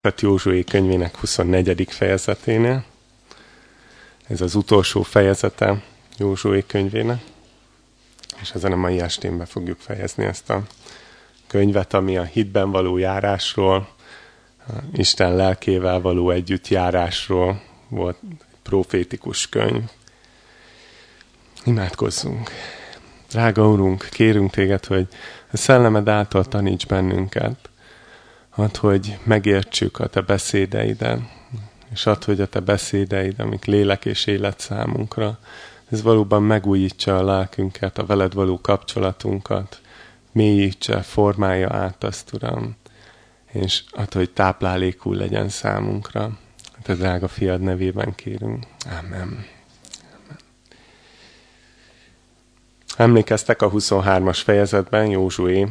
Tehát Józsué könyvének 24. fejezeténél. Ez az utolsó fejezete Józsué könyvének. És ezen a mai estén be fogjuk fejezni ezt a könyvet, ami a hitben való járásról, Isten lelkével való együttjárásról volt egy profétikus könyv. Imádkozzunk! Drága Urunk, kérünk Téged, hogy a szellemed által taníts bennünket, Add, hogy megértsük a Te beszédeiden, és add, hogy a Te beszédeid, amik lélek és élet számunkra, ez valóban megújítsa a lelkünket, a veled való kapcsolatunkat, mélyítse, formálja át azt, Uram, és add, hogy táplálékú legyen számunkra. Te drága fiad nevében kérünk. Amen. Emlékeztek a 23-as fejezetben Józsué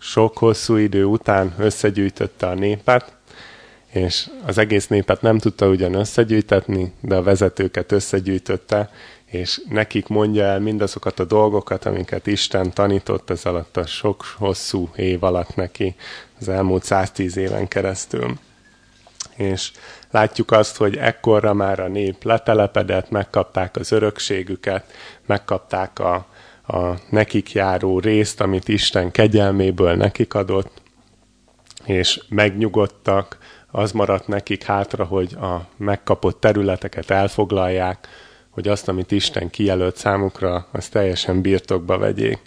sok hosszú idő után összegyűjtötte a népet, és az egész népet nem tudta ugyan összegyűjtetni, de a vezetőket összegyűjtötte, és nekik mondja el mindazokat a dolgokat, amiket Isten tanított ez alatt a sok hosszú év alatt neki, az elmúlt 110 éven keresztül. És látjuk azt, hogy ekkorra már a nép letelepedett, megkapták az örökségüket, megkapták a, a nekik járó részt, amit Isten kegyelméből nekik adott, és megnyugodtak, az maradt nekik hátra, hogy a megkapott területeket elfoglalják, hogy azt, amit Isten kijelölt számukra, azt teljesen birtokba vegyék.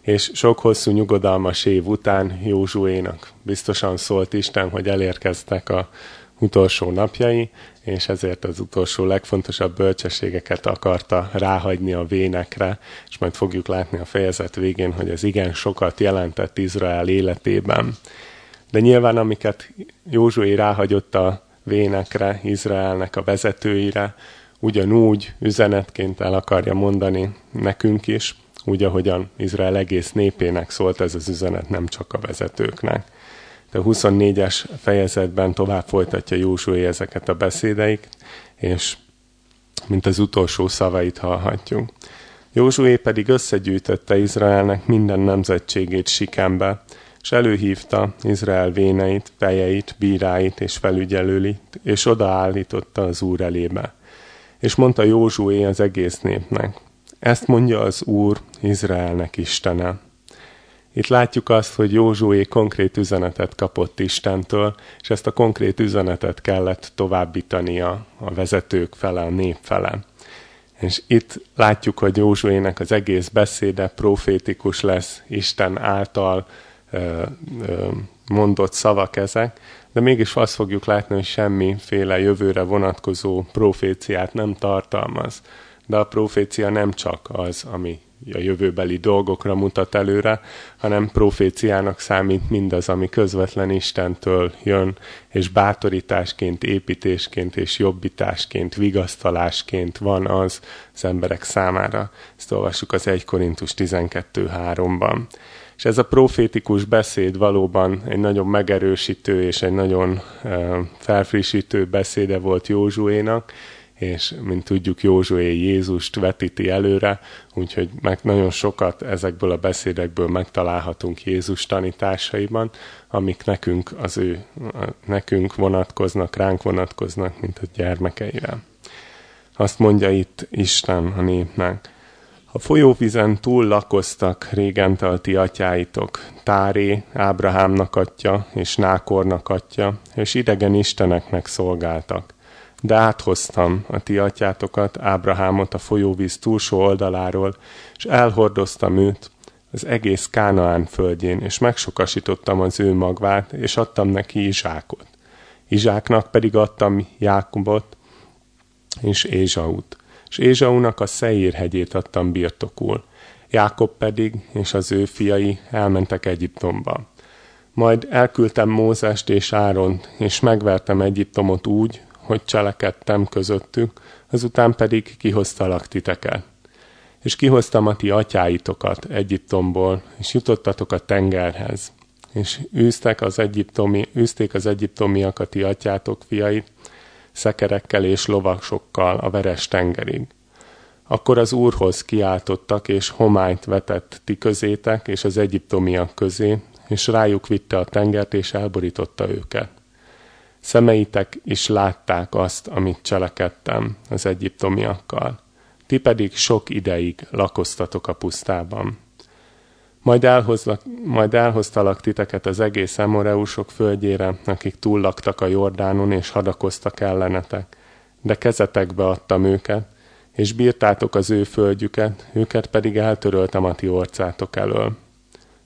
És sok hosszú nyugodalmas év után Józsuénak biztosan szólt Isten, hogy elérkeztek a utolsó napjai, és ezért az utolsó legfontosabb bölcsességeket akarta ráhagyni a vénekre, és majd fogjuk látni a fejezet végén, hogy ez igen sokat jelentett Izrael életében. De nyilván amiket Józsué ráhagyott a vénekre, Izraelnek a vezetőire, ugyanúgy üzenetként el akarja mondani nekünk is, úgy, ahogyan Izrael egész népének szólt ez az üzenet, nem csak a vezetőknek. De a 24-es fejezetben tovább folytatja Józsué ezeket a beszédeik, és mint az utolsó szavait hallhatjuk. Józsué pedig összegyűjtötte Izraelnek minden nemzetségét Sikembe, és előhívta Izrael véneit, fejeit, bíráit és felügyelőit, és odaállította az Úr elébe. És mondta Józsué az egész népnek, ezt mondja az Úr Izraelnek Istene itt látjuk azt, hogy Józsué konkrét üzenetet kapott Istentől, és ezt a konkrét üzenetet kellett továbbítania a vezetők fele, a nép fele. És itt látjuk, hogy Józsuének az egész beszéde profétikus lesz, Isten által ö, ö, mondott szavak ezek, de mégis azt fogjuk látni, hogy semmiféle jövőre vonatkozó proféciát nem tartalmaz. De a profécia nem csak az, ami a jövőbeli dolgokra mutat előre, hanem proféciának számít mindaz, ami közvetlen Istentől jön, és bátorításként, építésként és jobbításként, vigasztalásként van az az emberek számára. Ezt olvassuk az 1 Korintus 12.3-ban. És ez a profétikus beszéd valóban egy nagyon megerősítő és egy nagyon felfrissítő beszéde volt Józsuénak, és mint tudjuk Józsué Jézust vetíti előre, úgyhogy meg nagyon sokat ezekből a beszédekből megtalálhatunk Jézus tanításaiban, amik nekünk az ő, nekünk vonatkoznak, ránk vonatkoznak, mint a gyermekeire. Azt mondja itt Isten a népnek, a folyóvizen túl lakoztak régente a ti atyáitok, Táré, Ábrahámnak atya és Nákornak atya, és idegen isteneknek szolgáltak de áthoztam a ti atyátokat, Ábrahámot a folyóvíz túlsó oldaláról, és elhordoztam őt az egész Kánaán földjén, és megsokasítottam az ő magvát, és adtam neki Izsákot. Izsáknak pedig adtam Jákobot és Ézsaut. És Ézsaunak a Szeír hegyét adtam birtokul. Jákob pedig és az ő fiai elmentek Egyiptomba. Majd elküldtem Mózest és Áront, és megvertem Egyiptomot úgy, hogy cselekedtem közöttük, azután pedig kihoztalak titeket. És kihoztam a ti atyáitokat Egyiptomból, és jutottatok a tengerhez. És űztek az egyiptomi, űzték az egyiptomiak a ti atyátok fiait, szekerekkel és lovasokkal a veres tengerig. Akkor az Úrhoz kiáltottak, és homályt vetett ti közétek, és az egyiptomiak közé, és rájuk vitte a tengert, és elborította őket. Szemeitek is látták azt, amit cselekedtem az egyiptomiakkal. Ti pedig sok ideig lakoztatok a pusztában. Majd, elhozlak, majd elhoztalak titeket az egész Emoreusok földjére, akik túllaktak a Jordánon és hadakoztak ellenetek. De kezetekbe adtam őket, és bírtátok az ő földjüket, őket pedig eltöröltem a ti orcátok elől.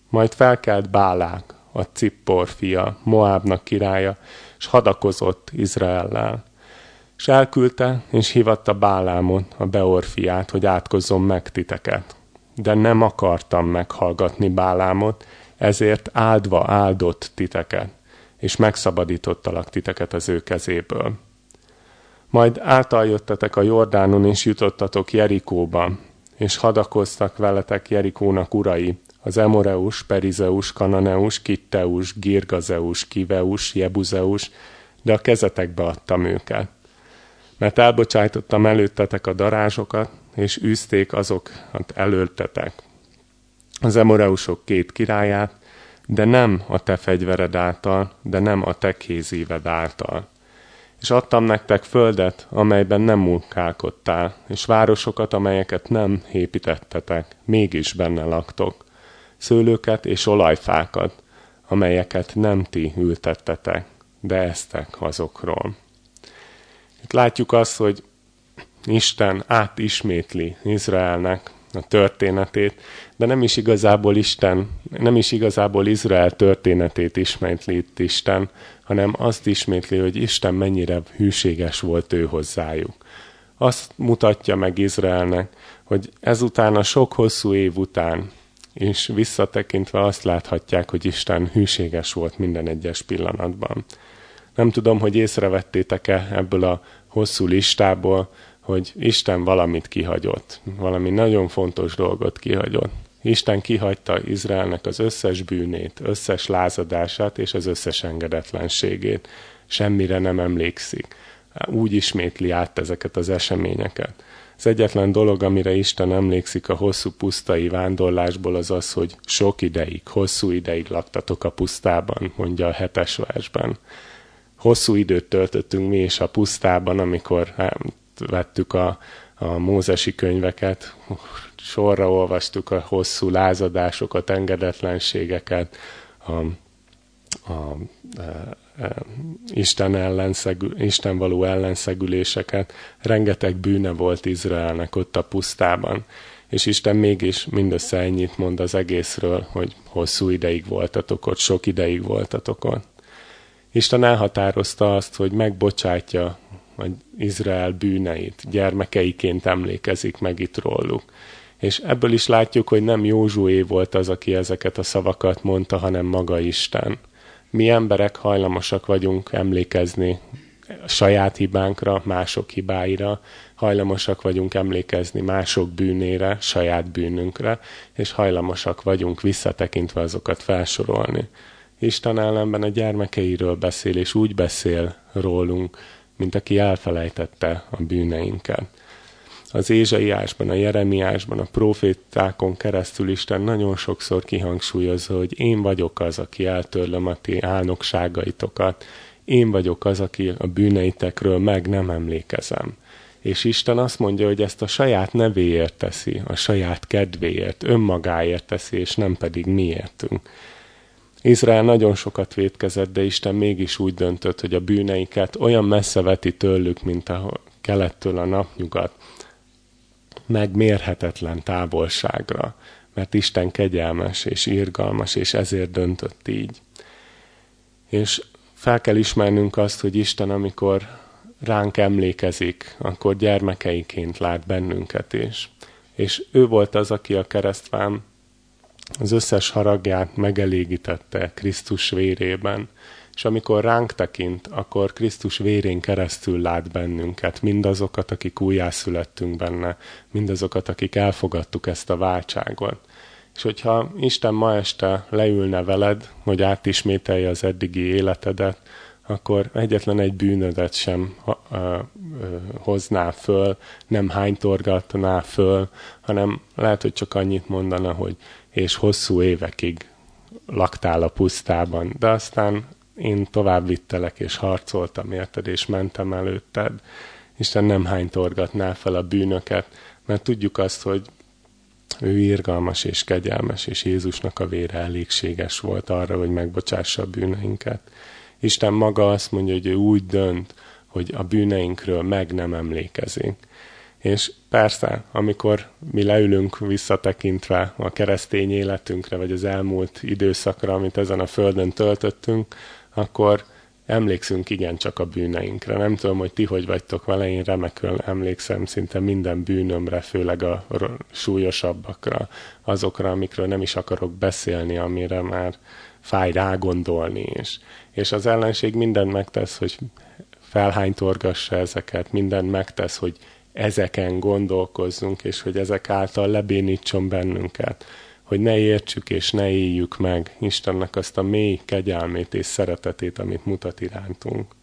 Majd felkelt Bálák, a Cippor fia, Moábnak királya, és hadakozott Izraellel. És elküldte, és hivatta Bálámot, a Beor fiát, hogy átkozzon meg titeket. De nem akartam meghallgatni Bálámot, ezért áldva áldott titeket, és megszabadítottalak titeket az ő kezéből. Majd általjöttetek a Jordánon, és jutottatok Jerikóba, és hadakoztak veletek Jerikónak urai, az Emoreus, Perizeus, Kananeus, Kitteus, Girgazeus, Kiveus, Jebuzeus, de a kezetekbe adtam őket. Mert elbocsájtottam előttetek a darázsokat, és űzték azokat előttetek. Az Emoreusok két királyát, de nem a te fegyvered által, de nem a te kézíved által. És adtam nektek földet, amelyben nem munkálkodtál, és városokat, amelyeket nem építettetek, mégis benne laktok szőlőket és olajfákat, amelyeket nem ti ültettetek, de eztek azokról. Itt látjuk azt, hogy Isten átismétli Izraelnek a történetét, de nem is igazából Isten, nem is igazából Izrael történetét ismétli itt Isten, hanem azt ismétli, hogy Isten mennyire hűséges volt ő hozzájuk. Azt mutatja meg Izraelnek, hogy ezután a sok hosszú év után és visszatekintve azt láthatják, hogy Isten hűséges volt minden egyes pillanatban. Nem tudom, hogy észrevettétek-e ebből a hosszú listából, hogy Isten valamit kihagyott, valami nagyon fontos dolgot kihagyott. Isten kihagyta Izraelnek az összes bűnét, összes lázadását és az összes engedetlenségét. Semmire nem emlékszik. Úgy ismétli át ezeket az eseményeket. Az egyetlen dolog, amire Isten emlékszik a hosszú pusztai vándorlásból, az az, hogy sok ideig, hosszú ideig laktatok a pusztában, mondja a hetes versben. Hosszú időt töltöttünk mi is a pusztában, amikor hát, vettük a, a mózesi könyveket, sorra olvastuk a hosszú lázadásokat, engedetlenségeket, a, a, a Isten, ellenszegül, Isten való ellenszegüléseket. Rengeteg bűne volt Izraelnek ott a pusztában. És Isten mégis mindössze ennyit mond az egészről, hogy hosszú ideig voltatok ott, sok ideig voltatok ott. Isten elhatározta azt, hogy megbocsátja hogy Izrael bűneit, gyermekeiként emlékezik meg itt róluk. És ebből is látjuk, hogy nem Józsué volt az, aki ezeket a szavakat mondta, hanem maga Isten mi emberek hajlamosak vagyunk emlékezni saját hibánkra, mások hibáira, hajlamosak vagyunk emlékezni mások bűnére, saját bűnünkre, és hajlamosak vagyunk visszatekintve azokat felsorolni. Isten ellenben a gyermekeiről beszél, és úgy beszél rólunk, mint aki elfelejtette a bűneinket az Ézsaiásban, a Jeremiásban, a profétákon keresztül Isten nagyon sokszor kihangsúlyozza, hogy én vagyok az, aki eltörlöm a ti álnokságaitokat, én vagyok az, aki a bűneitekről meg nem emlékezem. És Isten azt mondja, hogy ezt a saját nevéért teszi, a saját kedvéért, önmagáért teszi, és nem pedig miértünk. Izrael nagyon sokat vétkezett, de Isten mégis úgy döntött, hogy a bűneiket olyan messze veti tőlük, mint a kelettől a napnyugat, megmérhetetlen távolságra, mert Isten kegyelmes és irgalmas, és ezért döntött így. És fel kell ismernünk azt, hogy Isten, amikor ránk emlékezik, akkor gyermekeiként lát bennünket is. És ő volt az, aki a keresztfán az összes haragját megelégítette Krisztus vérében, és amikor ránk tekint, akkor Krisztus vérén keresztül lát bennünket, mindazokat, akik újjászülettünk benne, mindazokat, akik elfogadtuk ezt a váltságot. És hogyha Isten ma este leülne veled, hogy átismételje az eddigi életedet, akkor egyetlen egy bűnödet sem hozná föl, nem hánytorgatná föl, hanem lehet, hogy csak annyit mondana, hogy és hosszú évekig laktál a pusztában, de aztán én tovább vittelek, és harcoltam érted, és mentem előtted. Isten nem hánytorgatná fel a bűnöket, mert tudjuk azt, hogy ő irgalmas és kegyelmes, és Jézusnak a vére elégséges volt arra, hogy megbocsássa a bűneinket. Isten maga azt mondja, hogy ő úgy dönt, hogy a bűneinkről meg nem emlékezik. És persze, amikor mi leülünk visszatekintve a keresztény életünkre, vagy az elmúlt időszakra, amit ezen a földön töltöttünk, akkor emlékszünk igencsak a bűneinkre. Nem tudom, hogy ti hogy vagytok vele, én remekül emlékszem szinte minden bűnömre, főleg a súlyosabbakra, azokra, amikről nem is akarok beszélni, amire már fáj rágondolni is. És az ellenség mindent megtesz, hogy felhánytorgassa ezeket, mindent megtesz, hogy ezeken gondolkozzunk, és hogy ezek által lebénítson bennünket hogy ne értsük és ne éljük meg Istennek azt a mély kegyelmét és szeretetét, amit mutat irántunk.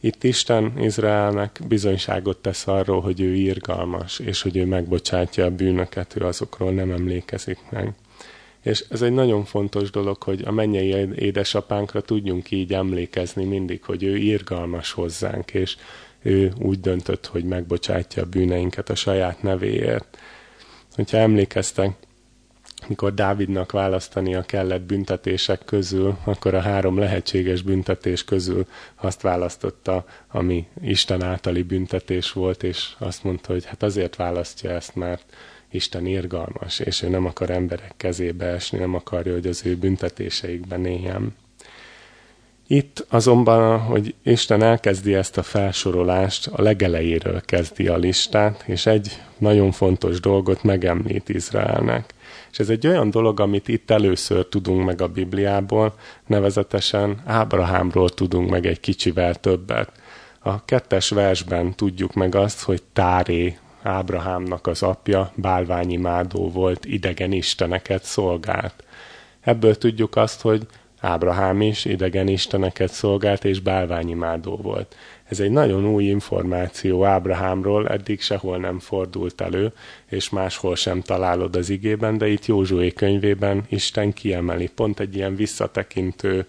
Itt Isten Izraelnek bizonyságot tesz arról, hogy ő irgalmas, és hogy ő megbocsátja a bűnöket, ő azokról nem emlékezik meg. És ez egy nagyon fontos dolog, hogy a mennyei édesapánkra tudjunk így emlékezni mindig, hogy ő irgalmas hozzánk, és ő úgy döntött, hogy megbocsátja a bűneinket a saját nevéért. Hogyha emlékeztek, mikor Dávidnak választania kellett büntetések közül, akkor a három lehetséges büntetés közül azt választotta, ami Isten általi büntetés volt, és azt mondta, hogy hát azért választja ezt, mert Isten irgalmas, és ő nem akar emberek kezébe esni, nem akarja, hogy az ő büntetéseikben éljen. Itt azonban, hogy Isten elkezdi ezt a felsorolást, a legelejéről kezdi a listát, és egy nagyon fontos dolgot megemlít Izraelnek. És ez egy olyan dolog, amit itt először tudunk meg a Bibliából, nevezetesen Ábrahámról tudunk meg egy kicsivel többet. A kettes versben tudjuk meg azt, hogy Táré, Ábrahámnak az apja, bálványimádó volt, idegen isteneket szolgált. Ebből tudjuk azt, hogy Ábrahám is idegen isteneket szolgált és bálványimádó volt. Ez egy nagyon új információ Ábrahámról, eddig sehol nem fordult elő, és máshol sem találod az igében, de itt Józsué könyvében Isten kiemeli, pont egy ilyen visszatekintő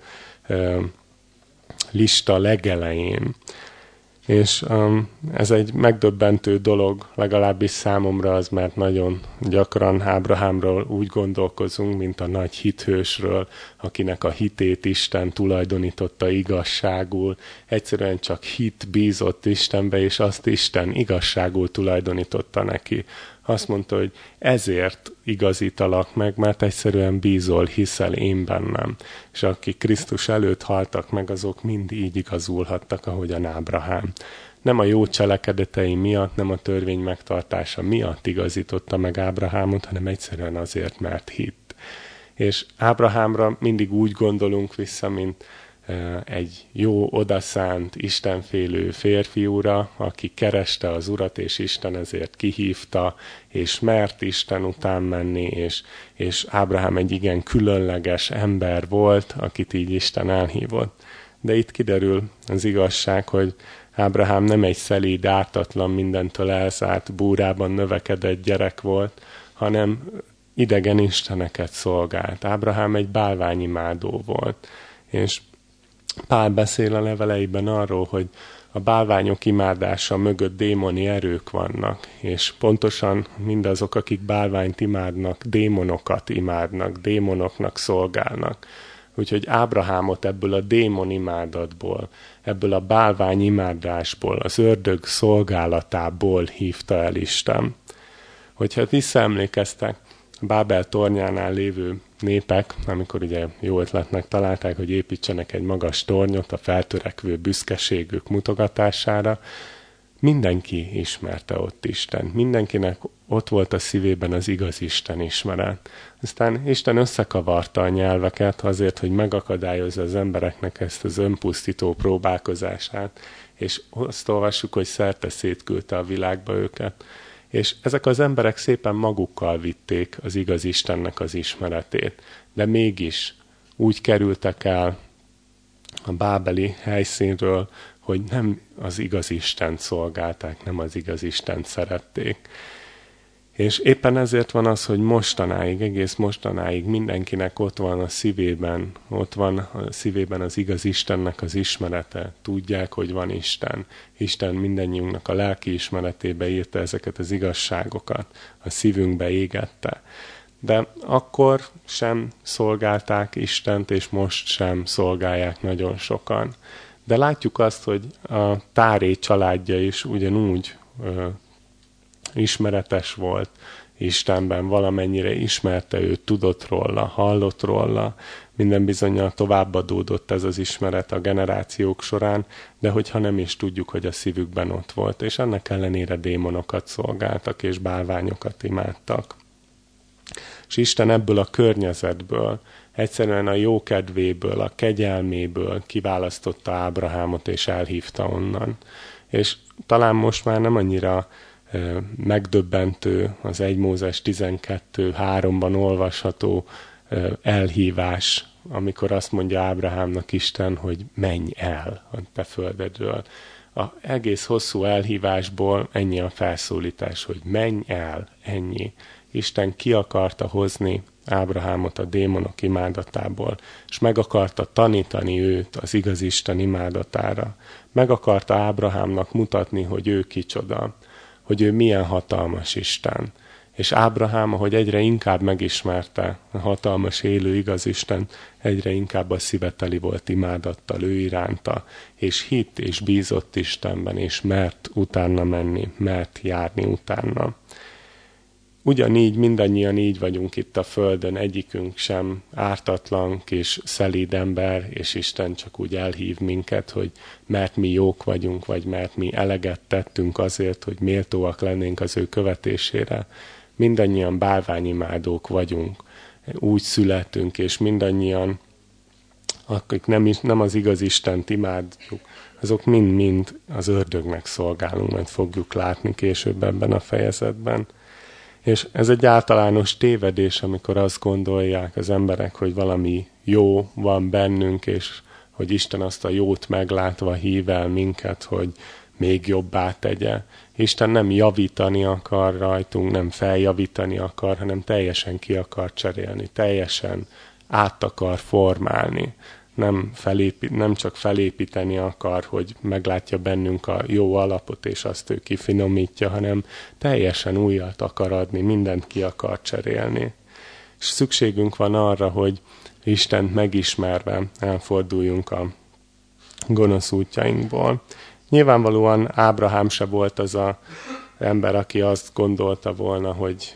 lista legelején. És um, ez egy megdöbbentő dolog, legalábbis számomra az, mert nagyon gyakran Ábrahámról úgy gondolkozunk, mint a nagy hithősről, akinek a hitét Isten tulajdonította igazságul. Egyszerűen csak hit bízott Istenbe, és azt Isten igazságul tulajdonította neki azt mondta, hogy ezért igazítalak meg, mert egyszerűen bízol, hiszel én bennem. És akik Krisztus előtt haltak meg, azok mind így igazulhattak, ahogyan Ábrahám. Nem a jó cselekedetei miatt, nem a törvény megtartása miatt igazította meg Ábrahámot, hanem egyszerűen azért, mert hitt. És Ábrahámra mindig úgy gondolunk vissza, mint egy jó, odaszánt, istenfélő férfiúra, aki kereste az urat, és Isten ezért kihívta, és mert Isten után menni, és, és Ábrahám egy igen különleges ember volt, akit így Isten elhívott. De itt kiderül az igazság, hogy Ábrahám nem egy szelíd, ártatlan, mindentől elszárt, búrában növekedett gyerek volt, hanem idegen isteneket szolgált. Ábrahám egy bálványimádó volt, és Pál beszél a leveleiben arról, hogy a bálványok imádása mögött démoni erők vannak, és pontosan mindazok, akik bálványt imádnak, démonokat imádnak, démonoknak szolgálnak. Úgyhogy Ábrahámot ebből a démon imádatból, ebből a bálvány imádásból, az ördög szolgálatából hívta el Isten. Hogyha visszaemlékeztek, Bábel tornyánál lévő népek, amikor ugye jó ötletnek találták, hogy építsenek egy magas tornyot a feltörekvő büszkeségük mutogatására, mindenki ismerte ott Isten. Mindenkinek ott volt a szívében az igaz Isten ismeret. Aztán Isten összekavarta a nyelveket azért, hogy megakadályozza az embereknek ezt az önpusztító próbálkozását, és azt olvassuk, hogy szerte szétküldte a világba őket. És ezek az emberek szépen magukkal vitték az igaz Istennek az ismeretét, de mégis úgy kerültek el a bábeli helyszínről, hogy nem az igaz Istent szolgálták, nem az igaz Istent szerették. És éppen ezért van az, hogy mostanáig, egész mostanáig mindenkinek ott van a szívében, ott van a szívében az igaz Istennek az ismerete. Tudják, hogy van Isten. Isten mindannyiunknak a lelki ismeretébe írta ezeket az igazságokat, a szívünkbe égette. De akkor sem szolgálták Istent, és most sem szolgálják nagyon sokan. De látjuk azt, hogy a Táré családja is ugyanúgy ismeretes volt Istenben, valamennyire ismerte őt, tudott róla, hallott róla, minden bizonyal továbbadódott ez az ismeret a generációk során, de hogyha nem is tudjuk, hogy a szívükben ott volt, és ennek ellenére démonokat szolgáltak, és bálványokat imádtak. És Isten ebből a környezetből, egyszerűen a jó kedvéből, a kegyelméből kiválasztotta Ábrahámot, és elhívta onnan. És talán most már nem annyira megdöbbentő az 1 Mózes 12.3-ban olvasható elhívás, amikor azt mondja Ábrahámnak Isten, hogy menj el a te földedről. A egész hosszú elhívásból ennyi a felszólítás, hogy menj el, ennyi. Isten ki akarta hozni Ábrahámot a démonok imádatából, és meg akarta tanítani őt az igaz Isten imádatára. Meg akarta Ábrahámnak mutatni, hogy ő kicsoda hogy ő milyen hatalmas Isten. És Ábrahám, ahogy egyre inkább megismerte a hatalmas élő igaz Isten, egyre inkább a szíveteli volt imádattal ő iránta, és hit és bízott Istenben, és mert utána menni, mert járni utána. Ugyanígy mindannyian így vagyunk itt a Földön, egyikünk sem ártatlan kis szelíd ember, és Isten csak úgy elhív minket, hogy mert mi jók vagyunk, vagy mert mi eleget tettünk azért, hogy méltóak lennénk az ő követésére. Mindannyian bálványimádók vagyunk, úgy születünk, és mindannyian, akik nem, nem az igaz Istent imádjuk, azok mind-mind az ördögnek szolgálunk, majd fogjuk látni később ebben a fejezetben. És ez egy általános tévedés, amikor azt gondolják az emberek, hogy valami jó van bennünk, és hogy Isten azt a jót meglátva hív el minket, hogy még jobbá tegye. Isten nem javítani akar rajtunk, nem feljavítani akar, hanem teljesen ki akar cserélni, teljesen át akar formálni nem, felépít, nem csak felépíteni akar, hogy meglátja bennünk a jó alapot, és azt ő kifinomítja, hanem teljesen újat akar adni, mindent ki akar cserélni. És szükségünk van arra, hogy Istent megismerve elforduljunk a gonosz útjainkból. Nyilvánvalóan Ábrahám se volt az a ember, aki azt gondolta volna, hogy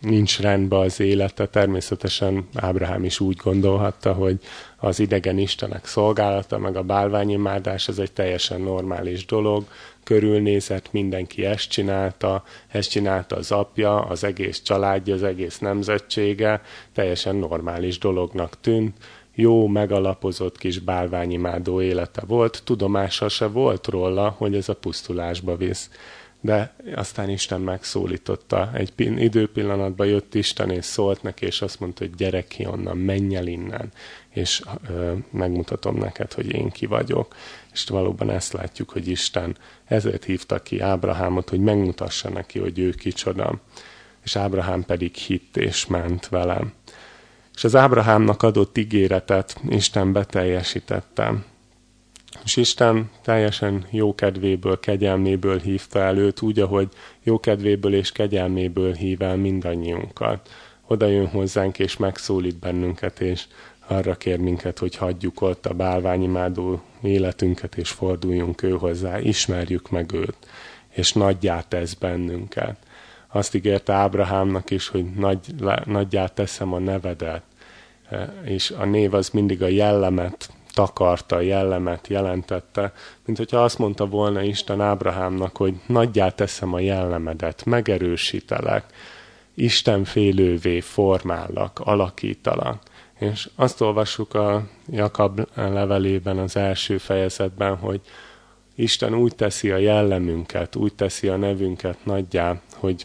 nincs rendben az élete. Természetesen Ábrahám is úgy gondolhatta, hogy az idegen istenek szolgálata, meg a bálványimádás, ez egy teljesen normális dolog. Körülnézett, mindenki ezt csinálta, ezt csinálta az apja, az egész családja, az egész nemzetsége, teljesen normális dolognak tűnt. Jó, megalapozott kis bálványimádó élete volt, tudomása se volt róla, hogy ez a pusztulásba visz de aztán Isten megszólította. Egy időpillanatban jött Isten, és szólt neki, és azt mondta, hogy gyere ki onnan, menj el innen, és ö, megmutatom neked, hogy én ki vagyok. És valóban ezt látjuk, hogy Isten ezért hívta ki Ábrahámot, hogy megmutassa neki, hogy ő kicsoda. És Ábrahám pedig hitt és ment velem. És az Ábrahámnak adott ígéretet Isten beteljesítette és Isten teljesen jó kedvéből, kegyelméből hívta el őt, úgy, ahogy jó kedvéből és kegyelméből hív el mindannyiunkat. Oda jön hozzánk, és megszólít bennünket, és arra kér minket, hogy hagyjuk ott a bálványimádó életünket, és forduljunk ő hozzá, ismerjük meg őt, és nagyját tesz bennünket. Azt ígérte Ábrahámnak is, hogy nagy, nagyját teszem a nevedet, és a név az mindig a jellemet takarta, jellemet jelentette, mint hogyha azt mondta volna Isten Ábrahámnak, hogy nagyjá teszem a jellemedet, megerősítelek, Isten félővé formállak, alakítalak. És azt olvassuk a Jakab levelében az első fejezetben, hogy Isten úgy teszi a jellemünket, úgy teszi a nevünket nagyjá, hogy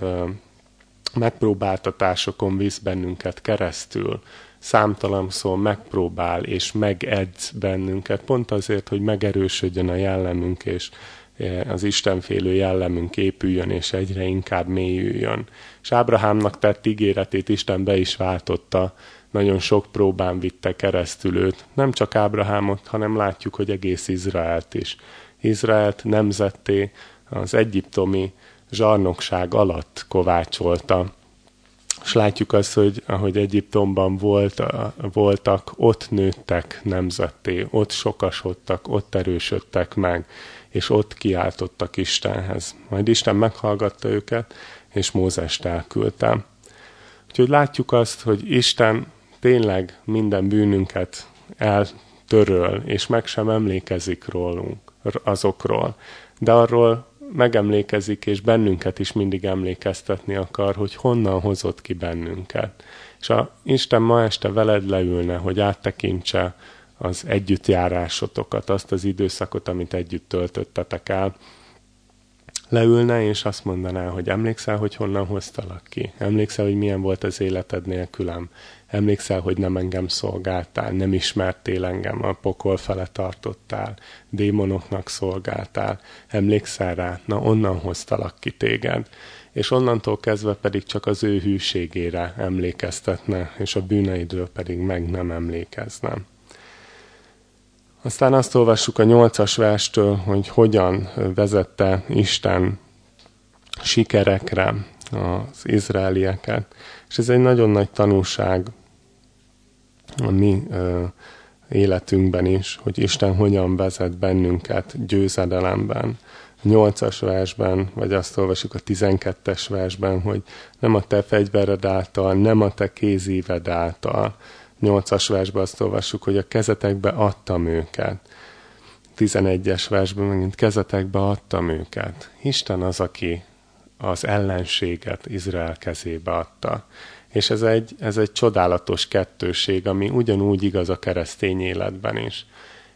ö, megpróbáltatásokon visz bennünket keresztül, számtalanszor megpróbál és megedz bennünket, pont azért, hogy megerősödjön a jellemünk, és az Istenfélő jellemünk épüljön, és egyre inkább mélyüljön. És Ábrahámnak tett ígéretét Isten be is váltotta, nagyon sok próbán vitte keresztül őt. Nem csak Ábrahámot, hanem látjuk, hogy egész Izraelt is. Izraelt nemzetté az egyiptomi zsarnokság alatt kovácsolta. És látjuk azt, hogy ahogy Egyiptomban volt, voltak, ott nőttek nemzetté, ott sokasodtak, ott erősödtek meg, és ott kiáltottak Istenhez. Majd Isten meghallgatta őket, és Mózest elküldte. Úgyhogy látjuk azt, hogy Isten tényleg minden bűnünket eltöröl, és meg sem emlékezik rólunk, azokról. De arról megemlékezik, és bennünket is mindig emlékeztetni akar, hogy honnan hozott ki bennünket. És a Isten ma este veled leülne, hogy áttekintse az együttjárásotokat, azt az időszakot, amit együtt töltöttetek el, leülne, és azt mondaná, hogy emlékszel, hogy honnan hoztalak ki? Emlékszel, hogy milyen volt az életed nélkülem? Emlékszel, hogy nem engem szolgáltál, nem ismertél engem, a pokol fele tartottál, démonoknak szolgáltál. Emlékszel rá? Na, onnan hoztalak ki téged. És onnantól kezdve pedig csak az ő hűségére emlékeztetne, és a bűneidről pedig meg nem emlékezne. Aztán azt olvassuk a nyolcas verstől, hogy hogyan vezette Isten sikerekre az izraelieket. És ez egy nagyon nagy tanulság a mi ö, életünkben is, hogy Isten hogyan vezet bennünket győzedelemben. A 8-as versben, vagy azt olvasjuk a 12-es versben, hogy nem a te fegyvered által, nem a te kézíved által. 8-as versben azt olvassuk, hogy a kezetekbe adtam őket. 11-es versben megint kezetekbe adtam őket. Isten az, aki az ellenséget Izrael kezébe adta. És ez egy, ez egy csodálatos kettőség, ami ugyanúgy igaz a keresztény életben is.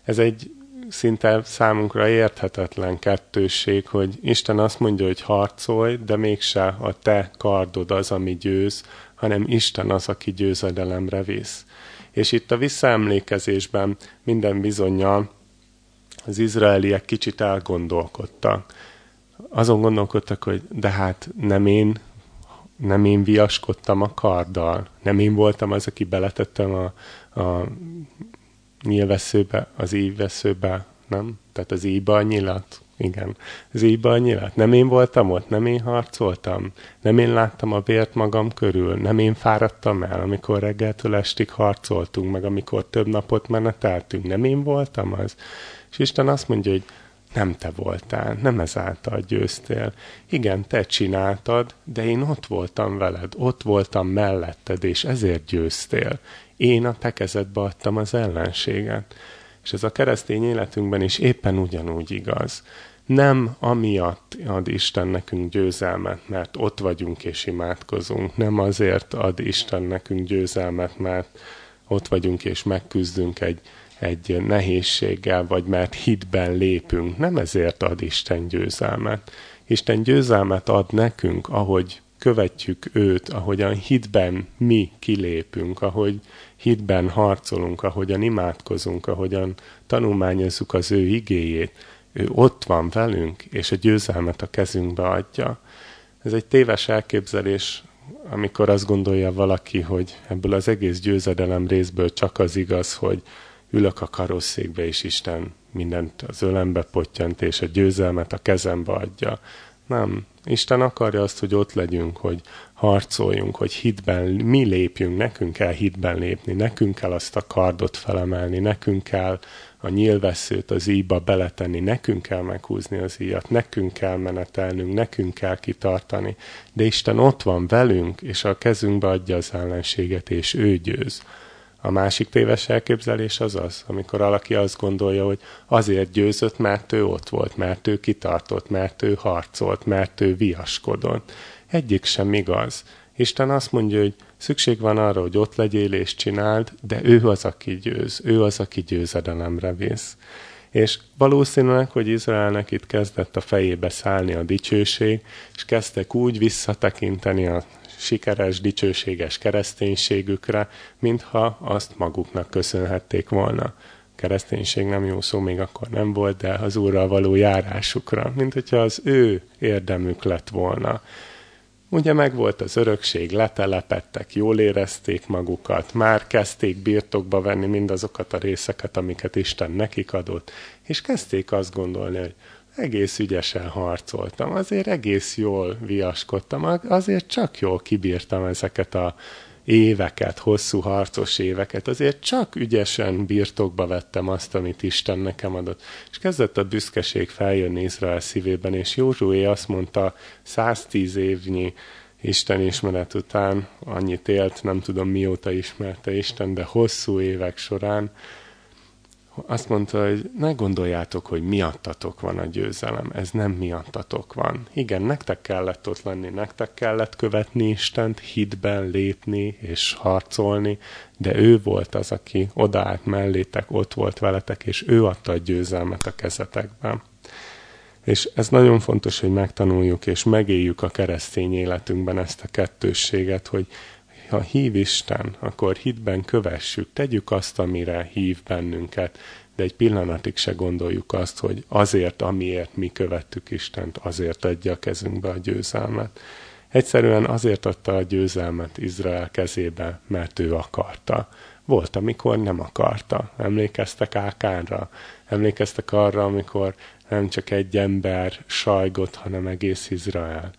Ez egy szinte számunkra érthetetlen kettősség, hogy Isten azt mondja, hogy harcolj, de mégse a te kardod az, ami győz, hanem Isten az, aki győzedelemre visz. És itt a visszaemlékezésben minden bizonyal az izraeliek kicsit elgondolkodtak. Azon gondolkodtak, hogy de hát nem én nem én viaskodtam a karddal, nem én voltam az, aki beletettem a, a nyilveszőbe, az ívveszőbe, nem? Tehát az íjba a nyilat, igen. Az íjba a nyilat. Nem én voltam ott, nem én harcoltam, nem én láttam a bért magam körül, nem én fáradtam el, amikor reggeltől estig harcoltunk, meg amikor több napot meneteltünk, nem én voltam az. És Isten azt mondja, hogy nem te voltál, nem ezáltal győztél. Igen, te csináltad, de én ott voltam veled, ott voltam melletted, és ezért győztél. Én a te kezedbe adtam az ellenséget. És ez a keresztény életünkben is éppen ugyanúgy igaz. Nem amiatt ad Isten nekünk győzelmet, mert ott vagyunk és imádkozunk. Nem azért ad Isten nekünk győzelmet, mert ott vagyunk és megküzdünk egy egy nehézséggel, vagy mert hitben lépünk. Nem ezért ad Isten győzelmet. Isten győzelmet ad nekünk, ahogy követjük őt, ahogyan hitben mi kilépünk, ahogy hitben harcolunk, ahogyan imádkozunk, ahogyan tanulmányozzuk az ő igéjét. Ő ott van velünk, és a győzelmet a kezünkbe adja. Ez egy téves elképzelés, amikor azt gondolja valaki, hogy ebből az egész győzedelem részből csak az igaz, hogy ülök a karosszékbe, és Isten mindent az ölembe pottyant, és a győzelmet a kezembe adja. Nem. Isten akarja azt, hogy ott legyünk, hogy harcoljunk, hogy hitben mi lépjünk, nekünk kell hitben lépni, nekünk kell azt a kardot felemelni, nekünk kell a nyílveszőt az íjba beletenni, nekünk kell meghúzni az íjat, nekünk kell menetelnünk, nekünk kell kitartani. De Isten ott van velünk, és a kezünkbe adja az ellenséget, és ő győz. A másik téves elképzelés az az, amikor valaki azt gondolja, hogy azért győzött, mert ő ott volt, mert ő kitartott, mert ő harcolt, mert ő viaskodott. Egyik sem igaz. Isten azt mondja, hogy szükség van arra, hogy ott legyél és csináld, de ő az, aki győz, ő az, aki győzedelemre visz. És valószínűleg, hogy Izraelnek itt kezdett a fejébe szállni a dicsőség, és kezdtek úgy visszatekinteni a sikeres, dicsőséges kereszténységükre, mintha azt maguknak köszönhették volna. kereszténység nem jó szó, még akkor nem volt, de az Úrral való járásukra, mint hogyha az ő érdemük lett volna. Ugye meg volt az örökség, letelepettek, jól érezték magukat, már kezdték birtokba venni mindazokat a részeket, amiket Isten nekik adott, és kezdték azt gondolni, hogy egész ügyesen harcoltam, azért egész jól viaskodtam, azért csak jól kibírtam ezeket a éveket, hosszú harcos éveket, azért csak ügyesen birtokba vettem azt, amit Isten nekem adott. És kezdett a büszkeség feljönni Izrael szívében, és Józsué azt mondta 110 évnyi Isten ismeret után, annyit élt, nem tudom mióta ismerte Isten, de hosszú évek során, azt mondta, hogy ne gondoljátok, hogy miattatok van a győzelem, ez nem miattatok van. Igen, nektek kellett ott lenni, nektek kellett követni Istent, hitben lépni és harcolni, de ő volt az, aki odaállt mellétek, ott volt veletek, és ő adta a győzelmet a kezetekben. És ez nagyon fontos, hogy megtanuljuk és megéljük a keresztény életünkben ezt a kettősséget, hogy ha hív Isten, akkor hitben kövessük, tegyük azt, amire hív bennünket, de egy pillanatig se gondoljuk azt, hogy azért, amiért mi követtük Istent, azért adja a kezünkbe a győzelmet. Egyszerűen azért adta a győzelmet Izrael kezébe, mert ő akarta. Volt, amikor nem akarta. Emlékeztek Ákánra? Emlékeztek arra, amikor nem csak egy ember sajgott, hanem egész Izrael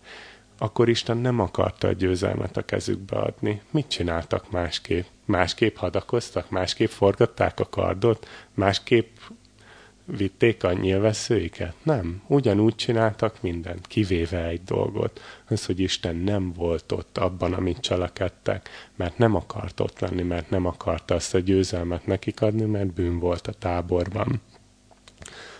akkor Isten nem akarta a győzelmet a kezükbe adni. Mit csináltak másképp? Másképp hadakoztak? Másképp forgatták a kardot? Másképp vitték a nyilvesszőiket? Nem. Ugyanúgy csináltak mindent, kivéve egy dolgot. Az, hogy Isten nem volt ott abban, amit cselekedtek, mert nem akart ott lenni, mert nem akarta azt a győzelmet nekik adni, mert bűn volt a táborban.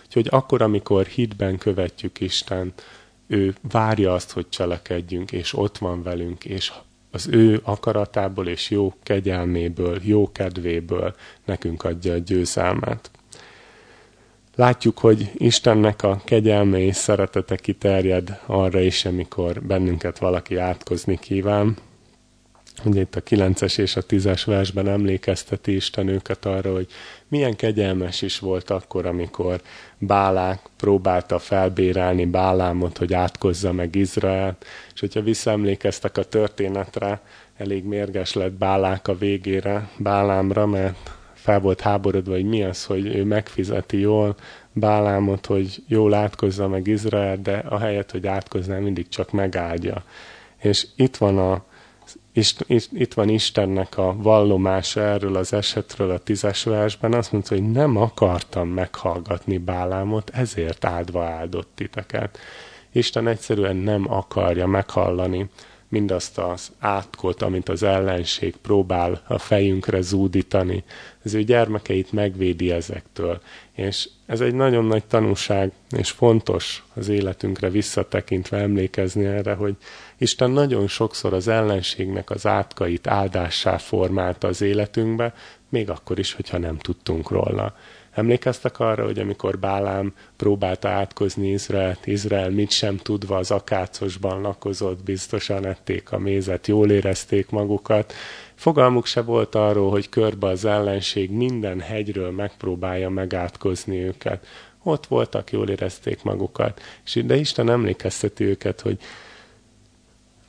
Úgyhogy akkor, amikor hitben követjük Istent, ő várja azt, hogy cselekedjünk, és ott van velünk, és az ő akaratából és jó kegyelméből, jó kedvéből nekünk adja a győzelmet. Látjuk, hogy Istennek a kegyelme és szeretete kiterjed arra is, amikor bennünket valaki átkozni kíván. Ugye itt a 9-es és a 10-es versben emlékezteti Isten őket arra, hogy milyen kegyelmes is volt akkor, amikor Bálák próbálta felbérelni Bálámot, hogy átkozza meg Izraelt, és hogyha visszaemlékeztek a történetre, elég mérges lett Bálák a végére Bálámra, mert fel volt háborodva, hogy mi az, hogy ő megfizeti jól Bálámot, hogy jól átkozza meg Izrael, de ahelyett, hogy átkozná, mindig csak megáldja. És itt van a itt van Istennek a vallomása erről az esetről a tízes versben, azt mondta, hogy nem akartam meghallgatni Bálámot, ezért áldva áldott titeket. Isten egyszerűen nem akarja meghallani mindazt az átkot, amit az ellenség próbál a fejünkre zúdítani. Az ő gyermekeit megvédi ezektől. És ez egy nagyon nagy tanúság, és fontos az életünkre visszatekintve emlékezni erre, hogy Isten nagyon sokszor az ellenségnek az átkait áldássá formálta az életünkbe, még akkor is, hogyha nem tudtunk róla. Emlékeztek arra, hogy amikor Bálám próbálta átkozni Izraelt, Izrael mit sem tudva az akácosban lakozott, biztosan ették a mézet, jól érezték magukat. Fogalmuk se volt arról, hogy körbe az ellenség minden hegyről megpróbálja megátkozni őket. Ott voltak, jól érezték magukat. És de Isten emlékezteti őket, hogy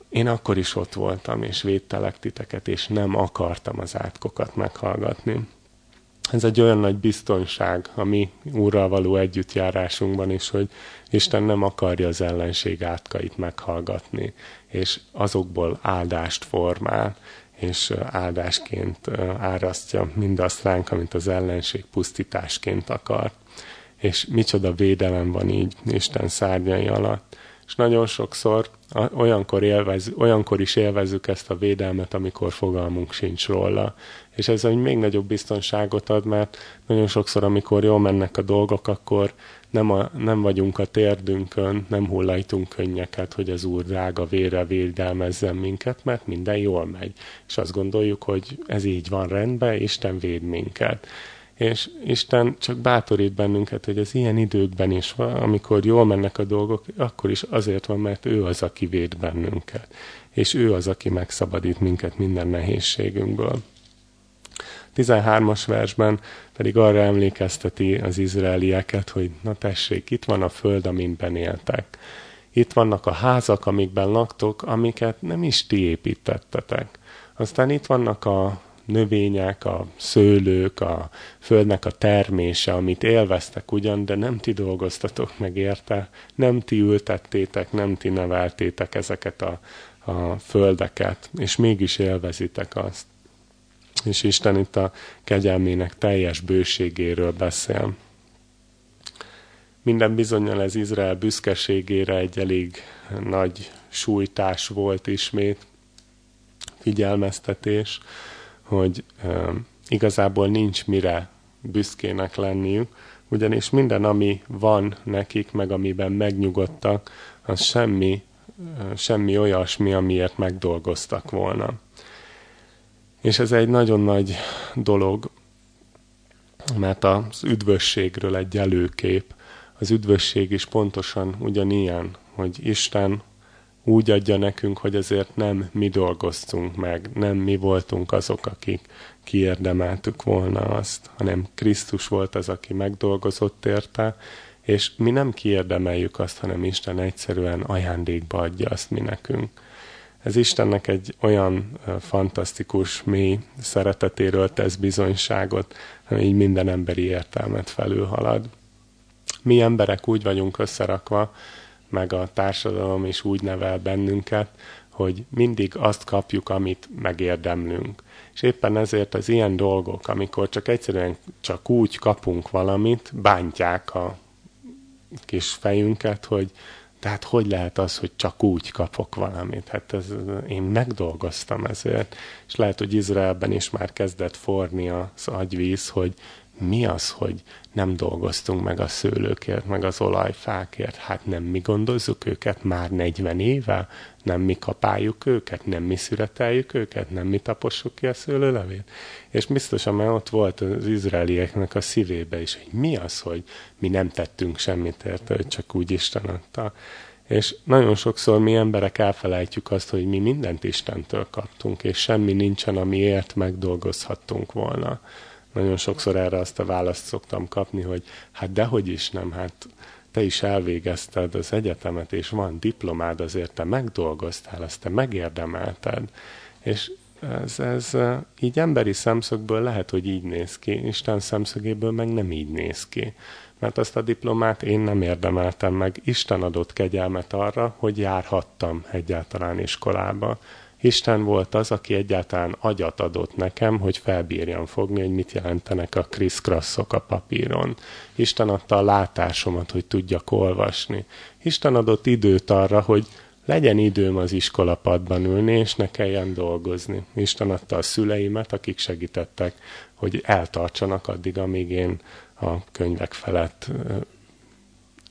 én akkor is ott voltam, és védtelek titeket, és nem akartam az átkokat meghallgatni. Ez egy olyan nagy biztonság a mi úrral való együttjárásunkban is, hogy Isten nem akarja az ellenség átkait meghallgatni, és azokból áldást formál, és áldásként árasztja mindazt ránk, amit az ellenség pusztításként akar. És micsoda védelem van így Isten szárnyai alatt és nagyon sokszor olyankor, élvez, olyankor is élvezzük ezt a védelmet, amikor fogalmunk sincs róla. És ez egy még nagyobb biztonságot ad, mert nagyon sokszor, amikor jól mennek a dolgok, akkor nem, a, nem vagyunk a térdünkön, nem hullajtunk könnyeket, hogy az Úr drága vére védelmezzen minket, mert minden jól megy. És azt gondoljuk, hogy ez így van rendben, Isten véd minket és Isten csak bátorít bennünket, hogy az ilyen időkben is, amikor jól mennek a dolgok, akkor is azért van, mert ő az, aki véd bennünket. És ő az, aki megszabadít minket minden nehézségünkből. 13-as versben pedig arra emlékezteti az izraelieket, hogy na tessék, itt van a föld, amiben éltek. Itt vannak a házak, amikben laktok, amiket nem is ti építettetek. Aztán itt vannak a növények, a szőlők, a földnek a termése, amit élveztek ugyan, de nem ti dolgoztatok meg érte, nem ti ültettétek, nem ti neveltétek ezeket a, a földeket, és mégis élvezitek azt. És Isten itt a kegyelmének teljes bőségéről beszél. Minden bizonyal ez Izrael büszkeségére egy elég nagy sújtás volt ismét, figyelmeztetés, hogy e, igazából nincs mire büszkének lenniük, ugyanis minden, ami van nekik, meg amiben megnyugodtak, az semmi, semmi olyasmi, amiért megdolgoztak volna. És ez egy nagyon nagy dolog, mert az üdvösségről egy előkép. Az üdvösség is pontosan ugyanilyen, hogy Isten úgy adja nekünk, hogy azért nem mi dolgoztunk meg, nem mi voltunk azok, akik kiérdemeltük volna azt, hanem Krisztus volt az, aki megdolgozott érte, és mi nem kiérdemeljük azt, hanem Isten egyszerűen ajándékba adja azt mi nekünk. Ez Istennek egy olyan fantasztikus, mély szeretetéről tesz bizonyságot, ami így minden emberi értelmet felülhalad. Mi emberek úgy vagyunk összerakva, meg a társadalom is úgy nevel bennünket, hogy mindig azt kapjuk, amit megérdemlünk. És éppen ezért az ilyen dolgok, amikor csak egyszerűen csak úgy kapunk valamit, bántják a kis fejünket, hogy tehát hogy lehet az, hogy csak úgy kapok valamit? Hát ez, én megdolgoztam ezért. És lehet, hogy Izraelben is már kezdett forni az agyvíz, hogy mi az, hogy nem dolgoztunk meg a szőlőkért, meg az olajfákért? Hát nem mi gondozzuk őket már 40 éve? Nem mi kapáljuk őket? Nem mi szüreteljük őket? Nem mi tapossuk ki a szőlőlevét? És biztosan már ott volt az izraelieknek a szívébe is, hogy mi az, hogy mi nem tettünk semmit érte, hogy csak úgy Isten adta. És nagyon sokszor mi emberek elfelejtjük azt, hogy mi mindent Istentől kaptunk, és semmi nincsen, amiért megdolgozhattunk volna nagyon sokszor erre azt a választ szoktam kapni, hogy hát dehogy is nem, hát te is elvégezted az egyetemet, és van diplomád, azért te megdolgoztál, ezt te megérdemelted. És ez, ez így emberi szemszögből lehet, hogy így néz ki, Isten szemszögéből meg nem így néz ki. Mert azt a diplomát én nem érdemeltem meg, Isten adott kegyelmet arra, hogy járhattam egyáltalán iskolába. Isten volt az, aki egyáltalán agyat adott nekem, hogy felbírjam fogni, hogy mit jelentenek a kriszkrasszok a papíron. Isten adta a látásomat, hogy tudjak olvasni. Isten adott időt arra, hogy legyen időm az iskolapadban ülni, és ne kelljen dolgozni. Isten adta a szüleimet, akik segítettek, hogy eltartsanak addig, amíg én a könyvek felett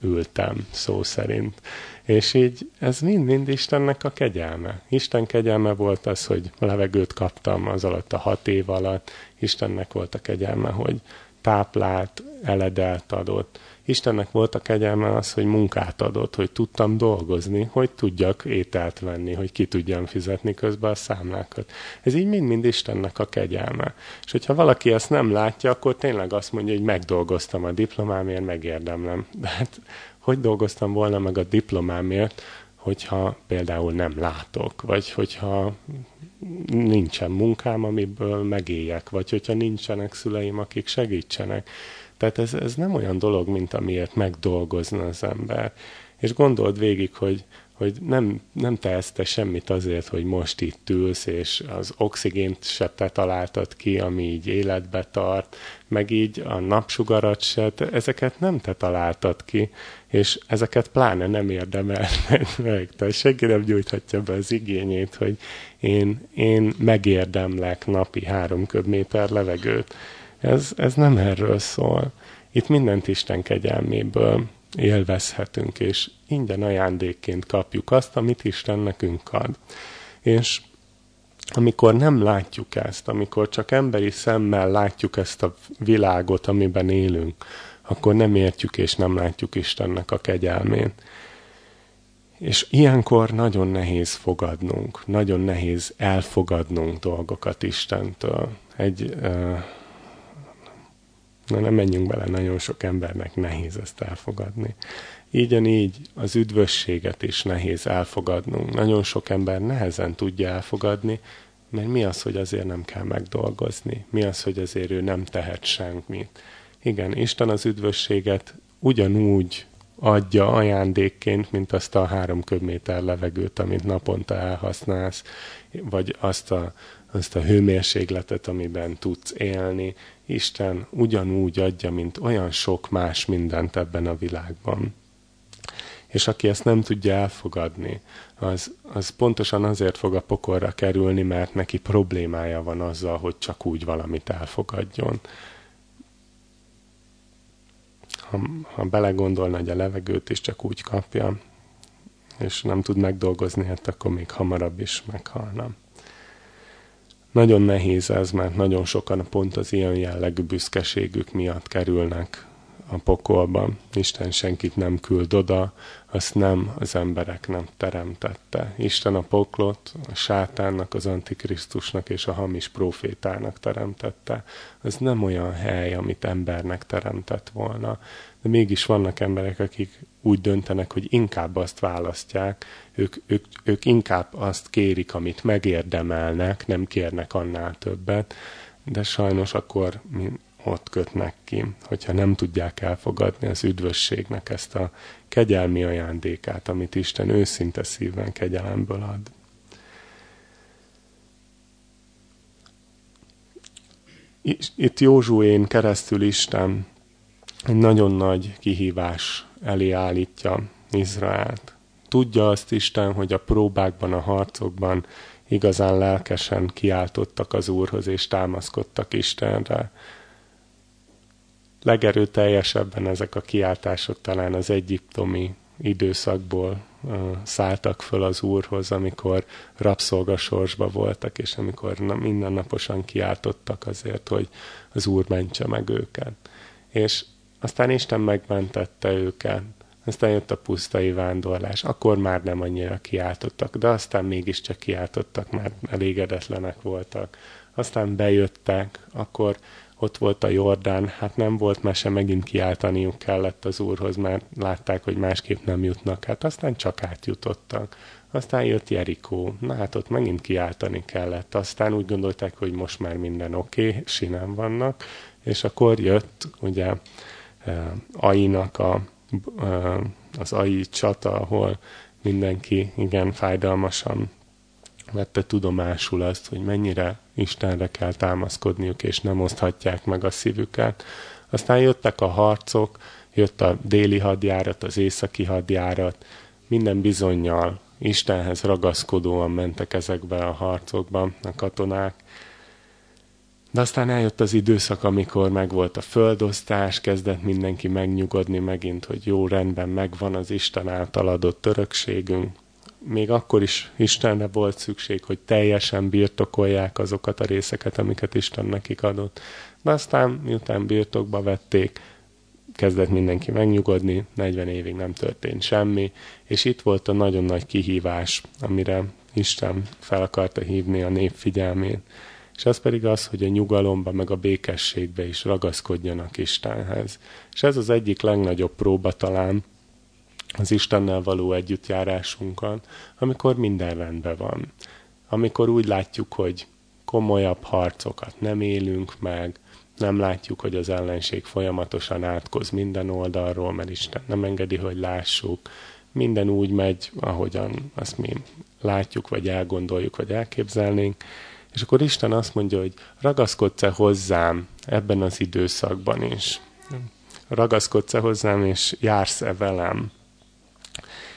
ültem, szó szerint. És így ez mind-mind Istennek a kegyelme. Isten kegyelme volt az, hogy levegőt kaptam az alatt a hat év alatt. Istennek volt a kegyelme, hogy táplált, eledelt adott. Istennek volt a kegyelme az, hogy munkát adott, hogy tudtam dolgozni, hogy tudjak ételt venni, hogy ki tudjam fizetni közben a számlákat. Ez így mind-mind Istennek a kegyelme. És hogyha valaki ezt nem látja, akkor tényleg azt mondja, hogy megdolgoztam a diplomámért, megérdemlem. De hát hogy dolgoztam volna meg a diplomámért, hogyha például nem látok, vagy hogyha nincsen munkám, amiből megéljek, vagy hogyha nincsenek szüleim, akik segítsenek. Tehát ez, ez nem olyan dolog, mint amiért megdolgozna az ember. És gondold végig, hogy, hogy nem, nem tehetsz te semmit azért, hogy most itt ülsz, és az oxigént se te találtad ki, ami így életbe tart, meg így a napsugarat se, ezeket nem te találtad ki, és ezeket pláne nem érdemelnek meg. Tehát senki nem gyújthatja be az igényét, hogy én, én megérdemlek napi három köbméter levegőt. Ez, ez nem erről szól. Itt mindent Isten kegyelméből élvezhetünk, és ingyen ajándékként kapjuk azt, amit Isten nekünk ad. És amikor nem látjuk ezt, amikor csak emberi szemmel látjuk ezt a világot, amiben élünk, akkor nem értjük és nem látjuk Istennek a kegyelmét. És ilyenkor nagyon nehéz fogadnunk, nagyon nehéz elfogadnunk dolgokat Istentől. Egy uh, Na nem menjünk bele, nagyon sok embernek nehéz ezt elfogadni. Így az üdvösséget is nehéz elfogadnunk. Nagyon sok ember nehezen tudja elfogadni, mert mi az, hogy azért nem kell megdolgozni? Mi az, hogy azért ő nem tehet semmit? Igen, Isten az üdvösséget ugyanúgy adja ajándékként, mint azt a három köbméter levegőt, amit naponta elhasználsz, vagy azt a, azt a hőmérsékletet, amiben tudsz élni. Isten ugyanúgy adja, mint olyan sok más mindent ebben a világban. És aki ezt nem tudja elfogadni, az, az pontosan azért fog a pokorra kerülni, mert neki problémája van azzal, hogy csak úgy valamit elfogadjon ha, ha belegondolna, hogy a levegőt is csak úgy kapja, és nem tud megdolgozni, hát akkor még hamarabb is meghalna. Nagyon nehéz ez, mert nagyon sokan pont az ilyen jellegű büszkeségük miatt kerülnek a pokolba. Isten senkit nem küld oda, azt nem az emberek nem teremtette. Isten a poklot a sátánnak, az antikrisztusnak és a hamis profétának teremtette. Ez nem olyan hely, amit embernek teremtett volna. De mégis vannak emberek, akik úgy döntenek, hogy inkább azt választják, ők, ők, ők inkább azt kérik, amit megérdemelnek, nem kérnek annál többet, de sajnos akkor ott kötnek ki, hogyha nem tudják elfogadni az üdvösségnek ezt a kegyelmi ajándékát, amit Isten őszinte szívben kegyelemből ad. Itt Józsuén keresztül Isten egy nagyon nagy kihívás elé állítja Izraelt. Tudja azt Isten, hogy a próbákban, a harcokban igazán lelkesen kiáltottak az Úrhoz, és támaszkodtak Istenre legerőteljesebben ezek a kiáltások talán az egyiptomi időszakból szálltak föl az Úrhoz, amikor rabszolgasorsba voltak, és amikor na, mindennaposan kiáltottak azért, hogy az Úr mentse meg őket. És aztán Isten megmentette őket, aztán jött a pusztai vándorlás, akkor már nem annyira kiáltottak, de aztán mégiscsak kiáltottak, mert elégedetlenek voltak. Aztán bejöttek, akkor ott volt a Jordán, hát nem volt mese, megint kiáltaniuk kellett az Úrhoz, mert látták, hogy másképp nem jutnak, hát aztán csak átjutottak. Aztán jött Jerikó, na hát ott megint kiáltani kellett, aztán úgy gondolták, hogy most már minden oké, okay, sinem vannak, és akkor jött ugye eh, Ainak a, az Ai csata, ahol mindenki igen fájdalmasan vette tudomásul azt, hogy mennyire Istenre kell támaszkodniuk, és nem oszthatják meg a szívüket. Aztán jöttek a harcok, jött a déli hadjárat, az északi hadjárat, minden bizonyal Istenhez ragaszkodóan mentek ezekbe a harcokba a katonák. De aztán eljött az időszak, amikor megvolt a földosztás, kezdett mindenki megnyugodni megint, hogy jó rendben megvan az Isten által adott örökségünk, még akkor is Istenre volt szükség, hogy teljesen birtokolják azokat a részeket, amiket Isten nekik adott. De aztán, miután birtokba vették, kezdett mindenki megnyugodni, 40 évig nem történt semmi, és itt volt a nagyon nagy kihívás, amire Isten fel akarta hívni a nép figyelmét. És az pedig az, hogy a nyugalomba, meg a békességbe is ragaszkodjanak Istenhez. És ez az egyik legnagyobb próba talán, az Istennel való együttjárásunkat, amikor minden rendben van. Amikor úgy látjuk, hogy komolyabb harcokat nem élünk meg, nem látjuk, hogy az ellenség folyamatosan átkoz minden oldalról, mert Isten nem engedi, hogy lássuk. Minden úgy megy, ahogyan azt mi látjuk, vagy elgondoljuk, vagy elképzelnénk. És akkor Isten azt mondja, hogy ragaszkodsz-e hozzám ebben az időszakban is? Ragaszkodsz-e hozzám, és jársz-e velem?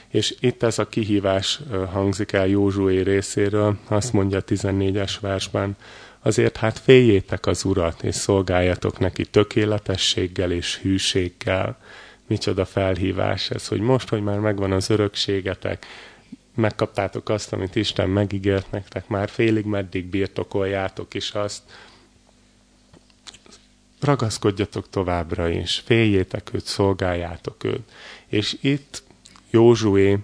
És itt ez a kihívás hangzik el Józsué részéről, azt mondja a 14-es versben, azért hát féljétek az Urat, és szolgáljatok neki tökéletességgel és hűséggel. Micsoda felhívás ez, hogy most, hogy már megvan az örökségetek, megkaptátok azt, amit Isten megígért nektek, már félig meddig birtokoljátok is azt, ragaszkodjatok továbbra is, féljétek őt, szolgáljátok őt. És itt Józsué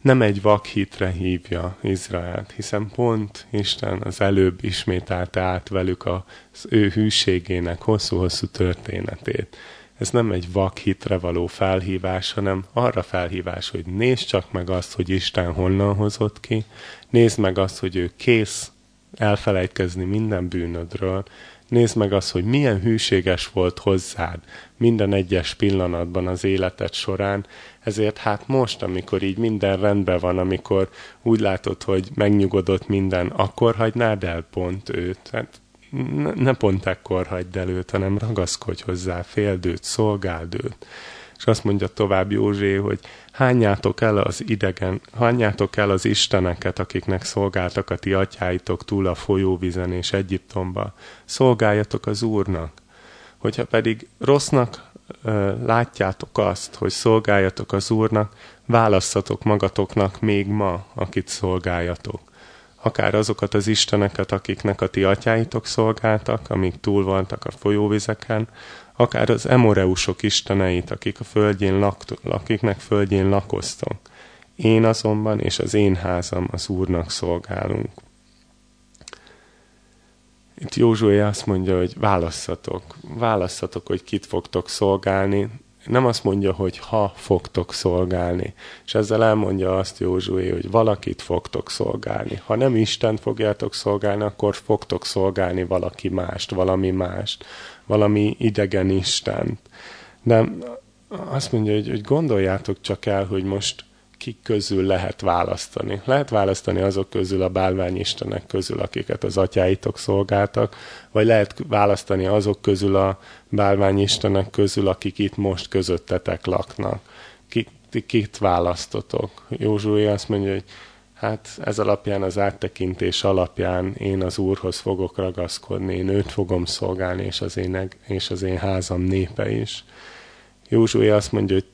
nem egy vakhitre hívja Izraelt, hiszen pont Isten az előbb ismételte át velük az ő hűségének hosszú-hosszú történetét. Ez nem egy vakhitre való felhívás, hanem arra felhívás, hogy nézd csak meg azt, hogy Isten honnan hozott ki, nézd meg azt, hogy ő kész elfelejtkezni minden bűnödről, Nézd meg azt, hogy milyen hűséges volt hozzád minden egyes pillanatban az életed során, ezért hát most, amikor így minden rendben van, amikor úgy látod, hogy megnyugodott minden, akkor hagynád el pont őt. Hát ne, pont ekkor hagyd el őt, hanem ragaszkodj hozzá, féld őt, szolgáld őt. És azt mondja tovább Józsé, hogy hányátok el az idegen, hányátok el az isteneket, akiknek szolgáltak a ti atyáitok túl a folyóvizen és Egyiptomba. Szolgáljatok az Úrnak. Hogyha pedig rossznak látjátok azt, hogy szolgáljatok az Úrnak, válasszatok magatoknak még ma, akit szolgáljatok. Akár azokat az isteneket, akiknek a ti atyáitok szolgáltak, amíg túl voltak a folyóvizeken, akár az emoreusok isteneit, akik a földjén lakt, akiknek földjén lakoztok. Én azonban és az én házam az Úrnak szolgálunk. Itt Józsué azt mondja, hogy válasszatok, válasszatok, hogy kit fogtok szolgálni. Nem azt mondja, hogy ha fogtok szolgálni. És ezzel elmondja azt Józsué, hogy valakit fogtok szolgálni. Ha nem Isten fogjátok szolgálni, akkor fogtok szolgálni valaki mást, valami mást valami idegen Isten. De azt mondja, hogy, hogy gondoljátok csak el, hogy most kik közül lehet választani. Lehet választani azok közül a bálványistenek közül, akiket az atyáitok szolgáltak, vagy lehet választani azok közül a bálványistenek közül, akik itt most közöttetek laknak. Kit, kit választotok? Józsué azt mondja, hogy Hát ez alapján, az áttekintés alapján én az Úrhoz fogok ragaszkodni, én őt fogom szolgálni, és az én, és az én házam népe is. Józsué azt mondja, hogy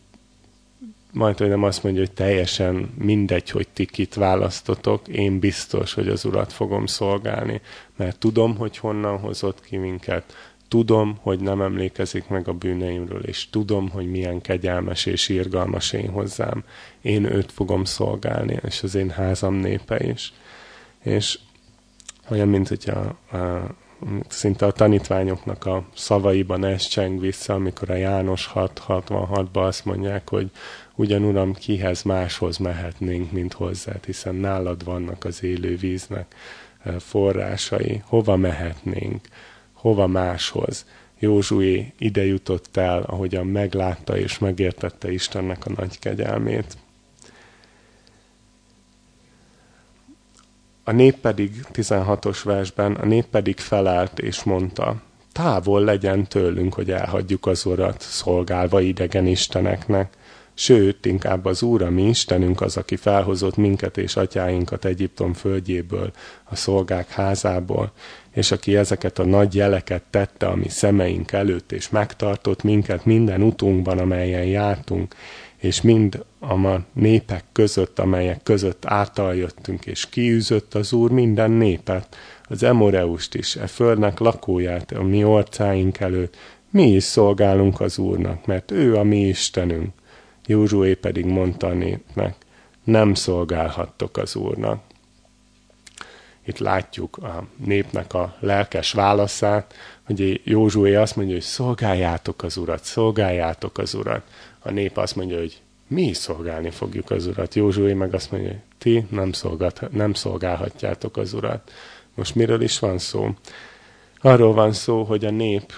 majd, hogy nem azt mondja, hogy teljesen mindegy, hogy ti kit választotok, én biztos, hogy az Urat fogom szolgálni, mert tudom, hogy honnan hozott ki minket, Tudom, hogy nem emlékezik meg a bűneimről, és tudom, hogy milyen kegyelmes és irgalmas én hozzám. Én őt fogom szolgálni, és az én házam népe is. És olyan, mint hogyha a, szinte a tanítványoknak a szavaiban ez cseng vissza, amikor a János 6.66-ban azt mondják, hogy ugyan Uram, kihez máshoz mehetnénk, mint hozzád, hiszen nálad vannak az élő víznek forrásai, hova mehetnénk hova máshoz. Józsué ide jutott el, ahogyan meglátta és megértette Istennek a nagy kegyelmét. A nép pedig, 16-os versben, a nép pedig felállt és mondta, távol legyen tőlünk, hogy elhagyjuk az urat, szolgálva idegen isteneknek. Sőt, inkább az Úr, a mi Istenünk az, aki felhozott minket és atyáinkat Egyiptom földjéből, a szolgák házából, és aki ezeket a nagy jeleket tette a mi szemeink előtt, és megtartott minket minden utunkban, amelyen jártunk, és mind a népek között, amelyek között jöttünk, és kiűzött az Úr minden népet, az Emoreust is, e földnek lakóját a mi orcáink előtt, mi is szolgálunk az Úrnak, mert ő a mi Istenünk. Józsué pedig mondta a népnek, nem szolgálhattok az Úrnak. Itt látjuk a népnek a lelkes válaszát, hogy Józsué azt mondja, hogy szolgáljátok az Urat, szolgáljátok az Urat. A nép azt mondja, hogy mi szolgálni fogjuk az Urat. Józsué meg azt mondja, hogy ti nem, nem szolgálhatjátok az Urat. Most miről is van szó? Arról van szó, hogy a nép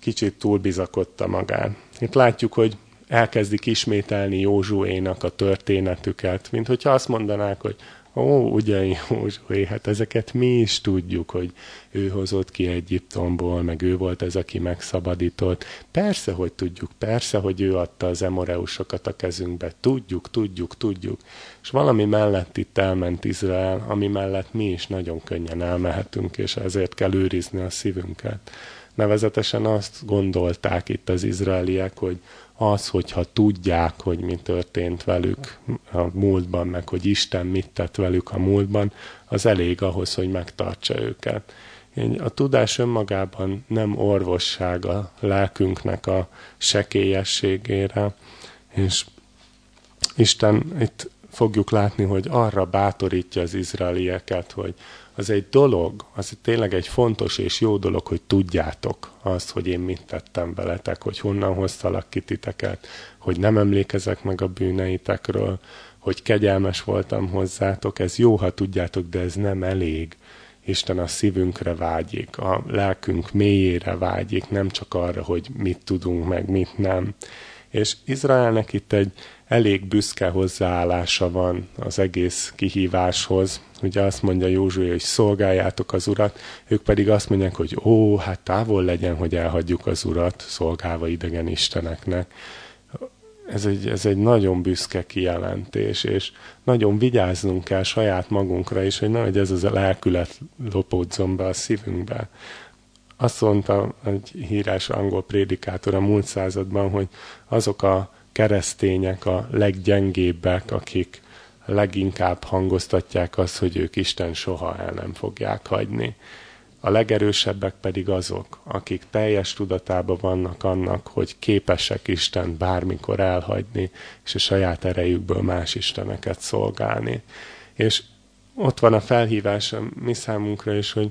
kicsit túlbizakodta magán. Itt látjuk, hogy elkezdik ismételni Józsuénak a történetüket, mint hogyha azt mondanák, hogy Ó, ugye Józsué, hát ezeket mi is tudjuk, hogy ő hozott ki Egyiptomból, meg ő volt ez, aki megszabadított. Persze, hogy tudjuk, persze, hogy ő adta az emoreusokat a kezünkbe. Tudjuk, tudjuk, tudjuk. És valami mellett itt elment Izrael, ami mellett mi is nagyon könnyen elmehetünk, és ezért kell őrizni a szívünket. Nevezetesen azt gondolták itt az izraeliek, hogy az, hogyha tudják, hogy mi történt velük a múltban, meg hogy Isten mit tett velük a múltban, az elég ahhoz, hogy megtartsa őket. A tudás önmagában nem orvosság a lelkünknek a sekélyességére, és Isten itt fogjuk látni, hogy arra bátorítja az izraelieket, hogy az egy dolog, az tényleg egy fontos és jó dolog, hogy tudjátok azt, hogy én mit tettem veletek, hogy honnan hoztalak ki titeket, hogy nem emlékezek meg a bűneitekről, hogy kegyelmes voltam hozzátok, ez jó, ha tudjátok, de ez nem elég. Isten a szívünkre vágyik, a lelkünk mélyére vágyik, nem csak arra, hogy mit tudunk meg, mit nem. És Izraelnek itt egy elég büszke hozzáállása van az egész kihíváshoz. Ugye azt mondja Józsué, hogy szolgáljátok az urat, ők pedig azt mondják, hogy ó, hát távol legyen, hogy elhagyjuk az urat, szolgálva idegen isteneknek. Ez egy, ez egy nagyon büszke kijelentés, és nagyon vigyáznunk kell saját magunkra is, hogy nehogy ez az a lelkület lopódzon be a szívünkbe. Azt mondta egy hírás angol prédikátor a múlt században, hogy azok a keresztények a leggyengébbek, akik leginkább hangoztatják azt, hogy ők Isten soha el nem fogják hagyni. A legerősebbek pedig azok, akik teljes tudatában vannak annak, hogy képesek Isten bármikor elhagyni, és a saját erejükből más isteneket szolgálni. És ott van a felhívás a mi számunkra is, hogy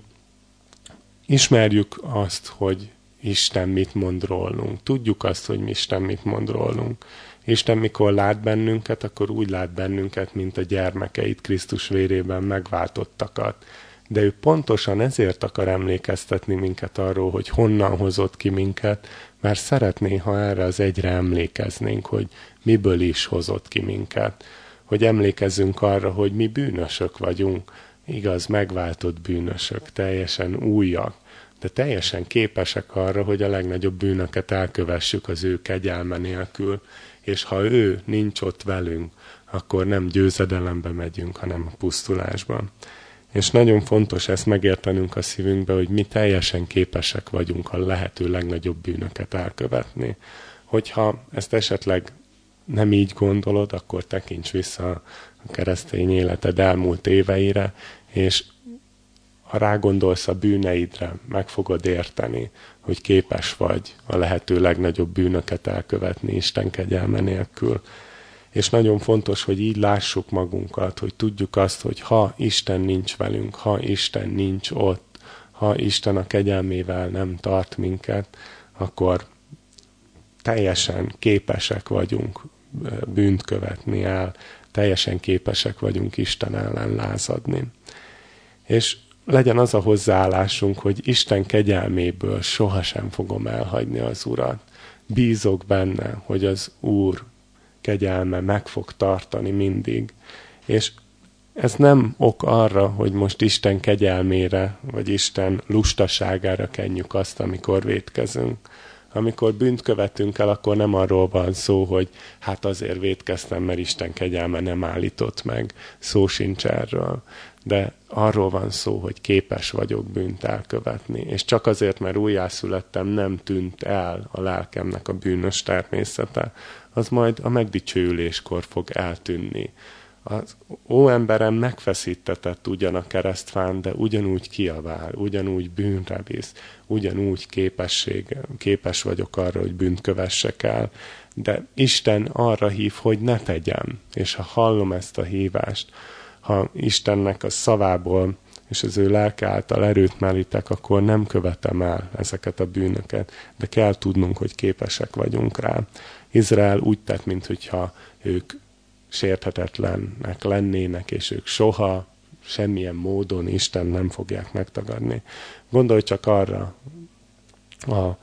ismerjük azt, hogy Isten mit mond rólunk. Tudjuk azt, hogy Isten mit mond rólunk. Isten mikor lát bennünket, akkor úgy lát bennünket, mint a gyermekeit Krisztus vérében megváltottakat. De ő pontosan ezért akar emlékeztetni minket arról, hogy honnan hozott ki minket, mert szeretné, ha erre az egyre emlékeznénk, hogy miből is hozott ki minket. Hogy emlékezzünk arra, hogy mi bűnösök vagyunk, igaz, megváltott bűnösök, teljesen újak, de teljesen képesek arra, hogy a legnagyobb bűnöket elkövessük az ő kegyelme nélkül, és ha ő nincs ott velünk, akkor nem győzedelembe megyünk, hanem a pusztulásban. És nagyon fontos ezt megértenünk a szívünkbe, hogy mi teljesen képesek vagyunk a lehető legnagyobb bűnöket elkövetni. Hogyha ezt esetleg nem így gondolod, akkor tekints vissza a keresztény életed elmúlt éveire, és ha rágondolsz a bűneidre, meg fogod érteni, hogy képes vagy a lehető legnagyobb bűnöket elkövetni Isten kegyelme nélkül. És nagyon fontos, hogy így lássuk magunkat, hogy tudjuk azt, hogy ha Isten nincs velünk, ha Isten nincs ott, ha Isten a kegyelmével nem tart minket, akkor teljesen képesek vagyunk bűnt követni el, teljesen képesek vagyunk Isten ellen lázadni. És legyen az a hozzáállásunk, hogy Isten kegyelméből sohasem fogom elhagyni az Urat. Bízok benne, hogy az Úr kegyelme meg fog tartani mindig. És ez nem ok arra, hogy most Isten kegyelmére, vagy Isten lustaságára kenjük azt, amikor vétkezünk. Amikor bűnt követünk el, akkor nem arról van szó, hogy hát azért vétkeztem, mert Isten kegyelme nem állított meg. Szó sincs erről de arról van szó, hogy képes vagyok bűnt elkövetni. És csak azért, mert újjászülettem, nem tűnt el a lelkemnek a bűnös természete. Az majd a megdicsőüléskor fog eltűnni. Az ó emberem megfeszítetett ugyan a keresztfán, de ugyanúgy kiavál, ugyanúgy bűnre visz, ugyanúgy képesség, képes vagyok arra, hogy bűnt kövessek el. De Isten arra hív, hogy ne tegyem. És ha hallom ezt a hívást, ha Istennek a szavából és az ő lelke által erőt merítek, akkor nem követem el ezeket a bűnöket, de kell tudnunk, hogy képesek vagyunk rá. Izrael úgy tett, mintha ők sérthetetlenek lennének, és ők soha semmilyen módon Isten nem fogják megtagadni. Gondolj csak arra a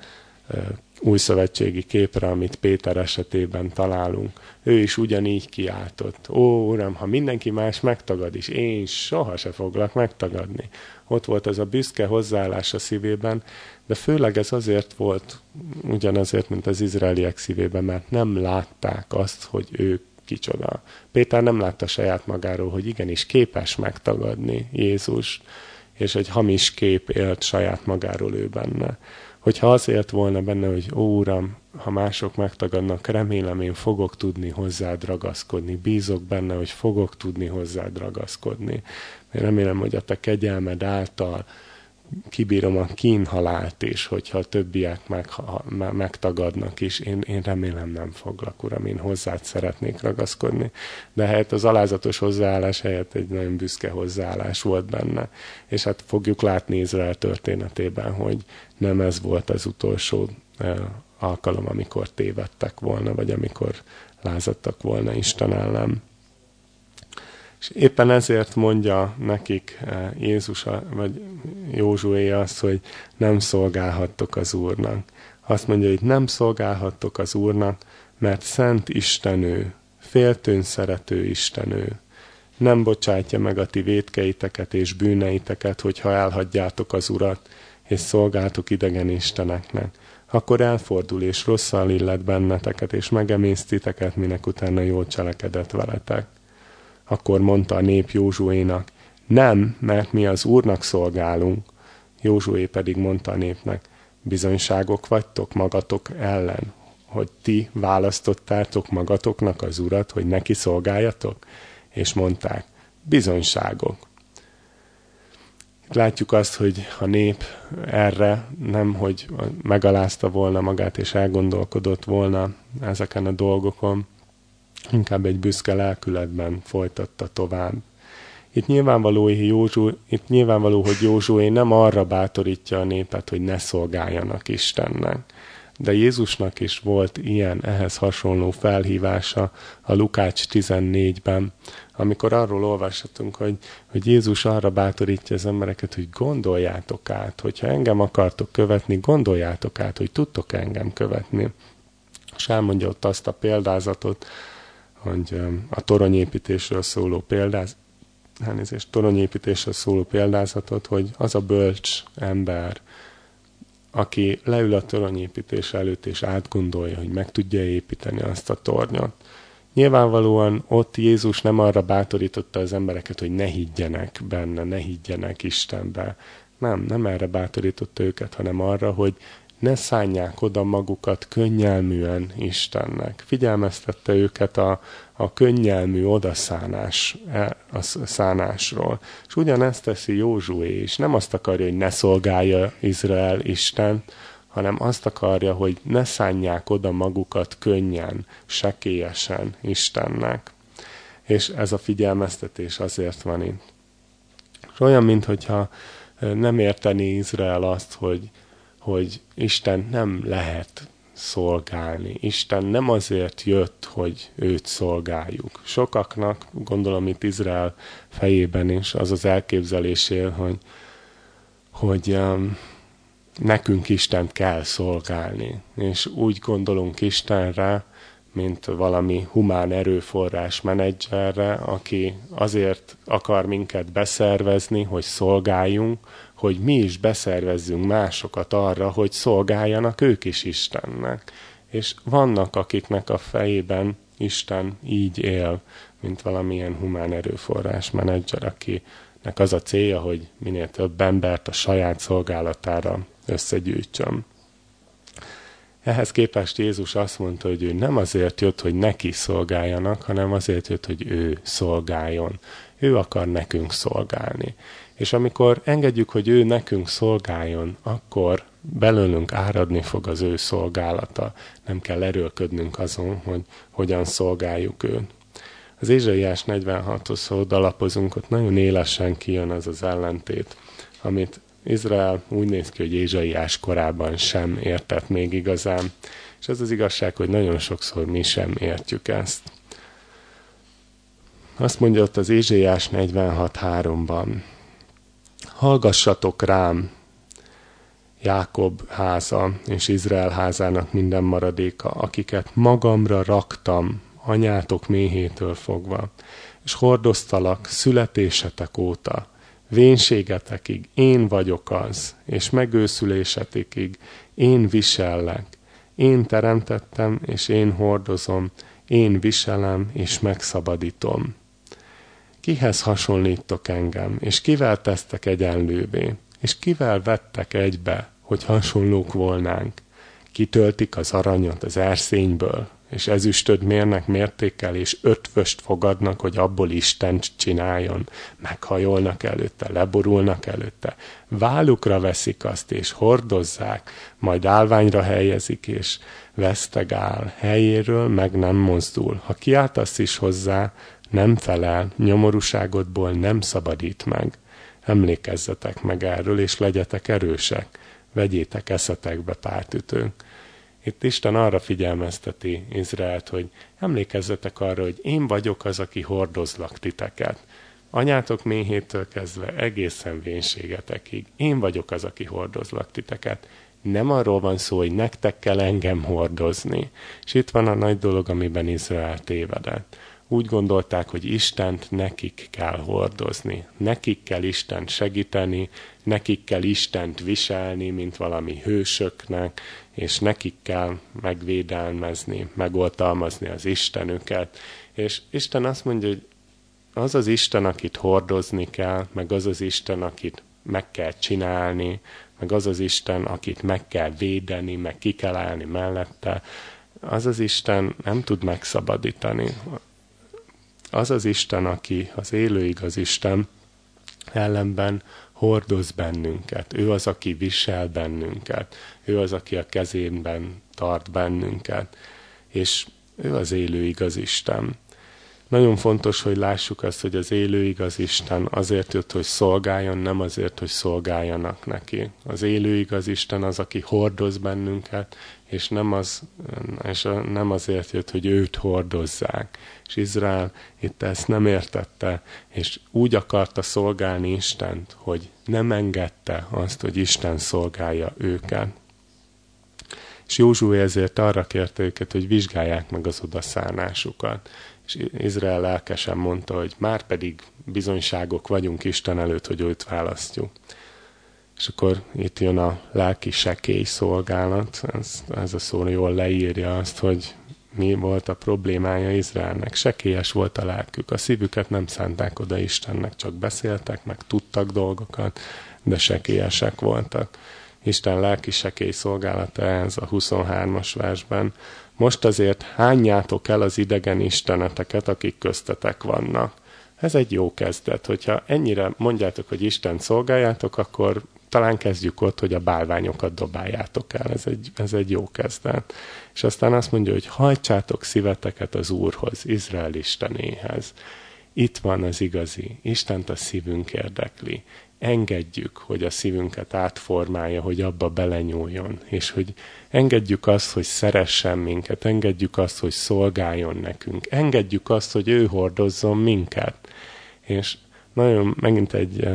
új szövetségi képre, amit Péter esetében találunk. Ő is ugyanígy kiáltott. Ó, Uram, ha mindenki más megtagad is, én soha se foglak megtagadni. Ott volt ez a büszke hozzáállás a szívében, de főleg ez azért volt, ugyanazért, mint az izraeliek szívében, mert nem látták azt, hogy ő kicsoda. Péter nem látta saját magáról, hogy igenis képes megtagadni Jézus, és egy hamis kép élt saját magáról ő benne hogyha az élt volna benne, hogy ó Uram, ha mások megtagadnak, remélem én fogok tudni hozzád ragaszkodni, bízok benne, hogy fogok tudni hozzád ragaszkodni. Én remélem, hogy a te kegyelmed által kibírom a kínhalált is, hogyha a többiek meg, ha, megtagadnak is. Én, én remélem nem foglak, Uram, én hozzád szeretnék ragaszkodni. De helyett az alázatos hozzáállás helyett egy nagyon büszke hozzáállás volt benne. És hát fogjuk látni Izrael történetében, hogy nem ez volt az utolsó alkalom, amikor tévedtek volna, vagy amikor lázadtak volna Isten ellen. És éppen ezért mondja nekik eh, Jézus, vagy Józsué azt, hogy nem szolgálhattok az Úrnak. Azt mondja, hogy nem szolgálhattok az Úrnak, mert szent Istenő, féltőn szerető Istenő. Nem bocsátja meg a ti vétkeiteket és bűneiteket, hogyha elhagyjátok az Urat, és szolgáltok idegen isteneknek. Akkor elfordul, és rosszal illet benneteket, és megemész titeket, minek utána jól cselekedett veletek. Akkor mondta a nép Józsuénak, nem, mert mi az Úrnak szolgálunk. Józsué pedig mondta a népnek, bizonyságok vagytok magatok ellen, hogy ti választottátok magatoknak az Urat, hogy neki szolgáljatok? És mondták, bizonyságok. Látjuk azt, hogy a nép erre nem, hogy megalázta volna magát és elgondolkodott volna ezeken a dolgokon, inkább egy büszke lelkületben folytatta tovább. Itt nyilvánvaló, hogy Józsu, itt nyilvánvaló, hogy Józsué nem arra bátorítja a népet, hogy ne szolgáljanak Istennek. De Jézusnak is volt ilyen, ehhez hasonló felhívása a Lukács 14-ben, amikor arról olvashatunk, hogy, hogy Jézus arra bátorítja az embereket, hogy gondoljátok át, hogyha engem akartok követni, gondoljátok át, hogy tudtok engem követni. És elmondja ott azt a példázatot, hogy a toronyépítésről szóló példázat, elnézést, toronyépítésről szóló példázatot, hogy az a bölcs ember, aki leül a toronyépítés előtt és átgondolja, hogy meg tudja építeni azt a tornyot. Nyilvánvalóan ott Jézus nem arra bátorította az embereket, hogy ne higgyenek benne, ne higgyenek Istenbe. Nem, nem erre bátorította őket, hanem arra, hogy ne szánják oda magukat könnyelműen Istennek. Figyelmeztette őket a, a könnyelmű odaszánás, e, a szánásról. És ugyanezt teszi Józsué is. Nem azt akarja, hogy ne szolgálja Izrael Isten, hanem azt akarja, hogy ne szánják oda magukat könnyen, sekélyesen Istennek. És ez a figyelmeztetés azért van itt. És olyan, mintha nem érteni Izrael azt, hogy hogy Isten nem lehet szolgálni. Isten nem azért jött, hogy őt szolgáljuk. Sokaknak, gondolom itt Izrael fejében is, az az elképzelésél, hogy, hogy um, nekünk Istent kell szolgálni. És úgy gondolunk Istenre, mint valami humán erőforrás menedzserre, aki azért akar minket beszervezni, hogy szolgáljunk, hogy mi is beszervezzünk másokat arra, hogy szolgáljanak ők is Istennek. És vannak, akiknek a fejében Isten így él, mint valamilyen humán erőforrás menedzser, akinek az a célja, hogy minél több embert a saját szolgálatára összegyűjtsön. Ehhez képest Jézus azt mondta, hogy ő nem azért jött, hogy neki szolgáljanak, hanem azért jött, hogy ő szolgáljon. Ő akar nekünk szolgálni. És amikor engedjük, hogy ő nekünk szolgáljon, akkor belőlünk áradni fog az ő szolgálata. Nem kell erőlködnünk azon, hogy hogyan szolgáljuk őt. Az Ézsaiás 46-hoz, ha odalapozunk, ott nagyon élesen kijön az az ellentét, amit Izrael úgy néz ki, hogy Ézsaiás korában sem értett még igazán. És az az igazság, hogy nagyon sokszor mi sem értjük ezt. Azt mondja ott az Ézsaiás 46.3-ban, Hallgassatok rám, Jákob háza és Izrael házának minden maradéka, akiket magamra raktam anyátok méhétől fogva, és hordoztalak születésetek óta, vénségetekig én vagyok az, és megőszülésetekig én visellek, én teremtettem, és én hordozom, én viselem, és megszabadítom. Kihez hasonlítok engem, és kivel tesztek egyenlővé, és kivel vettek egybe, hogy hasonlók volnánk? kitöltik az aranyat az erszényből, és ezüstöd mérnek mértékkel, és ötvöst fogadnak, hogy abból Istent csináljon. Meghajolnak előtte, leborulnak előtte, vállukra veszik azt, és hordozzák, majd állványra helyezik, és vesztegál, helyéről meg nem mozdul. Ha kiáltasz is hozzá, nem felel, nyomorúságodból nem szabadít meg. Emlékezzetek meg erről, és legyetek erősek. Vegyétek eszetekbe pártütők. Itt Isten arra figyelmezteti Izraelt, hogy emlékezzetek arra, hogy én vagyok az, aki hordozlak titeket. Anyátok méhétől kezdve egészen vénségetekig. Én vagyok az, aki hordozlak titeket. Nem arról van szó, hogy nektek kell engem hordozni. És itt van a nagy dolog, amiben Izrael tévedett úgy gondolták, hogy Istent nekik kell hordozni, nekik kell Istent segíteni, nekik kell Istent viselni, mint valami hősöknek, és nekik kell megvédelmezni, megoltalmazni az Istenüket. És Isten azt mondja, hogy az az Isten, akit hordozni kell, meg az az Isten, akit meg kell csinálni, meg az az Isten, akit meg kell védeni, meg ki kell állni mellette, az az Isten nem tud megszabadítani az az Isten, aki az élő igaz Isten, ellenben hordoz bennünket. Ő az, aki visel bennünket. Ő az, aki a kezében tart bennünket. És ő az élő igaz Isten. Nagyon fontos, hogy lássuk azt, hogy az élő igaz Isten azért jött, hogy szolgáljon, nem azért, hogy szolgáljanak neki. Az élő igaz Isten az, aki hordoz bennünket, és nem, az, és nem azért jött, hogy őt hordozzák. És Izrael itt ezt nem értette, és úgy akarta szolgálni Istent, hogy nem engedte azt, hogy Isten szolgálja őket. És Józsué ezért arra kérte őket, hogy vizsgálják meg az odaszállásukat. És Izrael lelkesen mondta, hogy már pedig bizonyságok vagyunk Isten előtt, hogy őt választjuk. És akkor itt jön a lelki sekély szolgálat, ez, ez a szó jól leírja azt, hogy mi volt a problémája Izraelnek. Sekélyes volt a lelkük, a szívüket nem szánták oda Istennek, csak beszéltek, meg tudtak dolgokat, de sekélyesek voltak. Isten lelki sekély szolgálata ez a 23-as versben. Most azért hányjátok el az idegen isteneteket, akik köztetek vannak. Ez egy jó kezdet, hogyha ennyire mondjátok, hogy Isten szolgáljátok, akkor talán kezdjük ott, hogy a bálványokat dobáljátok el. Ez egy, ez egy jó kezdet. És aztán azt mondja, hogy hajtsátok szíveteket az Úrhoz, Izrael Istenéhez. Itt van az igazi. Istent a szívünk érdekli. Engedjük, hogy a szívünket átformálja, hogy abba belenyúljon, és hogy engedjük azt, hogy szeressen minket, engedjük azt, hogy szolgáljon nekünk, engedjük azt, hogy ő hordozzon minket. És nagyon megint egy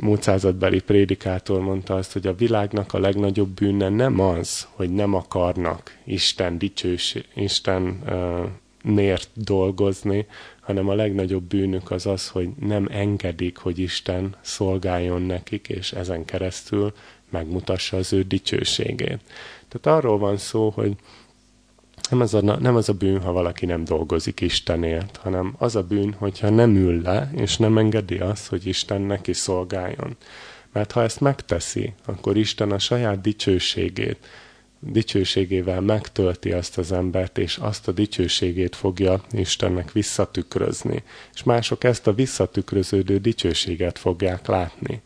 múlt századbeli prédikátor mondta azt, hogy a világnak a legnagyobb bűne nem az, hogy nem akarnak Isten dicsős, Isten uh, nért dolgozni, hanem a legnagyobb bűnük az az, hogy nem engedik, hogy Isten szolgáljon nekik, és ezen keresztül megmutassa az ő dicsőségét. Tehát arról van szó, hogy nem az, a, nem az a bűn, ha valaki nem dolgozik Istenért, hanem az a bűn, hogyha nem ül le, és nem engedi azt, hogy Isten neki szolgáljon. Mert ha ezt megteszi, akkor Isten a saját dicsőségét, dicsőségével megtölti azt az embert, és azt a dicsőségét fogja Istennek visszatükrözni. És mások ezt a visszatükröződő dicsőséget fogják látni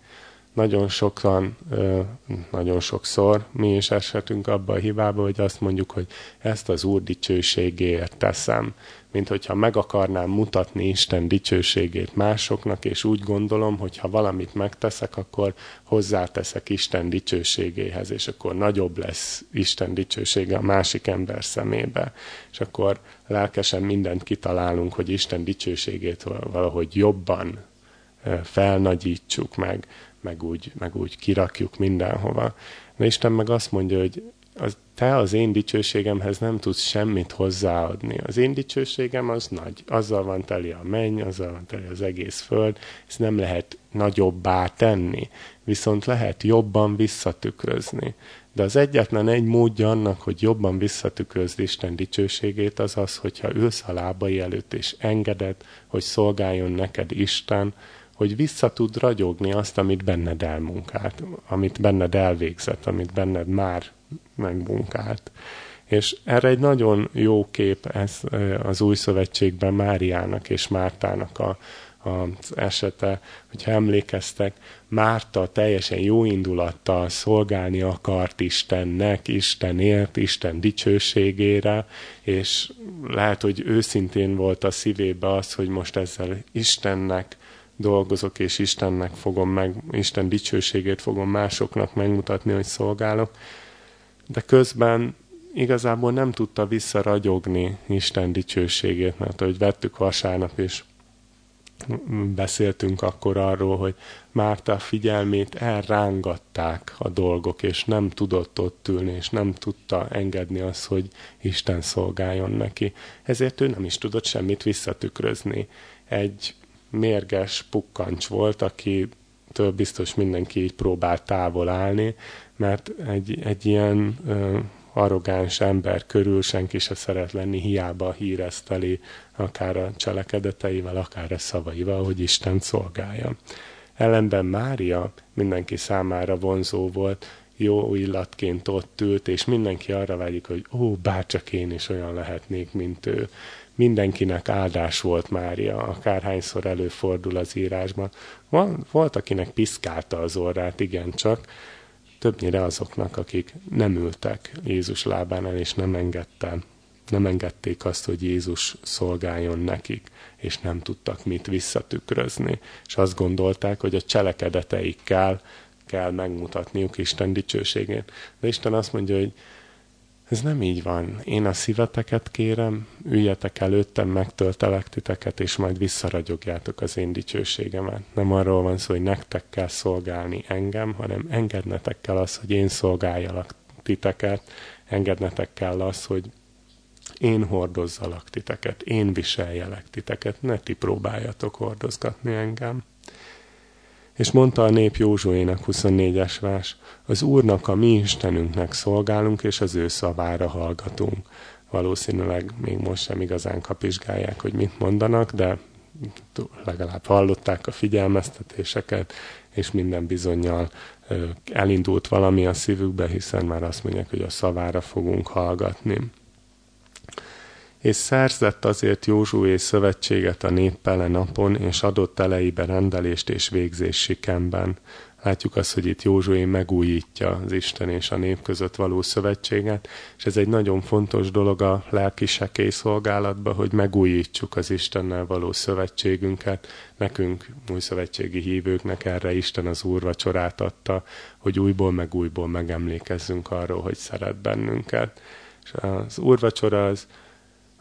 nagyon sokan, nagyon sokszor mi is eshetünk abba a hibába, hogy azt mondjuk, hogy ezt az Úr dicsőségéért teszem, mint hogyha meg akarnám mutatni Isten dicsőségét másoknak, és úgy gondolom, hogy ha valamit megteszek, akkor hozzáteszek Isten dicsőségéhez, és akkor nagyobb lesz Isten dicsősége a másik ember szemébe. És akkor lelkesen mindent kitalálunk, hogy Isten dicsőségét valahogy jobban felnagyítsuk meg, meg úgy, meg úgy kirakjuk mindenhova. De Isten meg azt mondja, hogy az, te az én dicsőségemhez nem tudsz semmit hozzáadni. Az én dicsőségem az nagy. Azzal van teli a menny, azzal van teli az egész föld. Ezt nem lehet nagyobbá tenni. Viszont lehet jobban visszatükrözni. De az egyetlen egy módja annak, hogy jobban visszatükrözd Isten dicsőségét, az az, hogyha ülsz a lábai előtt és engeded, hogy szolgáljon neked Isten, hogy vissza tud ragyogni azt, amit benned elmunkált, amit benned elvégzett, amit benned már megmunkált. És erre egy nagyon jó kép ez az új szövetségben Máriának és Mártának a, az esete, hogyha emlékeztek, Márta teljesen jó indulattal szolgálni akart Istennek, Istenért, Isten dicsőségére, és lehet, hogy őszintén volt a szívébe az, hogy most ezzel Istennek dolgozok, és Istennek fogom meg, Isten dicsőségét fogom másoknak megmutatni, hogy szolgálok. De közben igazából nem tudta visszaragyogni Isten dicsőségét, mert ahogy vettük vasárnap, és beszéltünk akkor arról, hogy Márta figyelmét elrángatták a dolgok, és nem tudott ott ülni, és nem tudta engedni azt, hogy Isten szolgáljon neki. Ezért ő nem is tudott semmit visszatükrözni. Egy mérges pukkancs volt, aki től biztos mindenki így próbált távol állni, mert egy, egy ilyen ö, arrogáns ember körül senki se szeret lenni, hiába hírezteli akár a cselekedeteivel, akár a szavaival, hogy Isten szolgálja. Ellenben Mária mindenki számára vonzó volt, jó illatként ott ült, és mindenki arra vágyik, hogy ó, bárcsak én is olyan lehetnék, mint ő. Mindenkinek áldás volt Mária, akárhányszor előfordul az írásban. Volt, akinek piszkálta az orrát, igencsak, többnyire azoknak, akik nem ültek Jézus lábánál, és nem engedte, nem engedték azt, hogy Jézus szolgáljon nekik, és nem tudtak mit visszatükrözni. És azt gondolták, hogy a cselekedeteikkel kell megmutatniuk Isten dicsőségét. De Isten azt mondja, hogy ez nem így van. Én a szíveteket kérem, üljetek előttem, megtöltelek titeket, és majd visszaragyogjátok az én dicsőségemet. Nem arról van szó, hogy nektek kell szolgálni engem, hanem engednetek kell az, hogy én szolgáljalak titeket, engednetek kell az, hogy én hordozzalak titeket, én viseljelek titeket, ne ti próbáljatok hordozgatni engem. És mondta a nép Józsuének 24-es vers, az Úrnak, a mi Istenünknek szolgálunk, és az ő szavára hallgatunk. Valószínűleg még most sem igazán kapizsgálják, hogy mit mondanak, de legalább hallották a figyelmeztetéseket, és minden bizonyal elindult valami a szívükbe, hiszen már azt mondják, hogy a szavára fogunk hallgatni és szerzett azért Józsué szövetséget a néppel napon, és adott eleibe rendelést és végzés sikemben. Látjuk azt, hogy itt Józsué megújítja az Isten és a nép között való szövetséget, és ez egy nagyon fontos dolog a lelki szolgálatban, hogy megújítsuk az Istennel való szövetségünket. Nekünk, új szövetségi hívőknek erre Isten az úrvacsorát adta, hogy újból meg újból megemlékezzünk arról, hogy szeret bennünket. És az úrvacsora az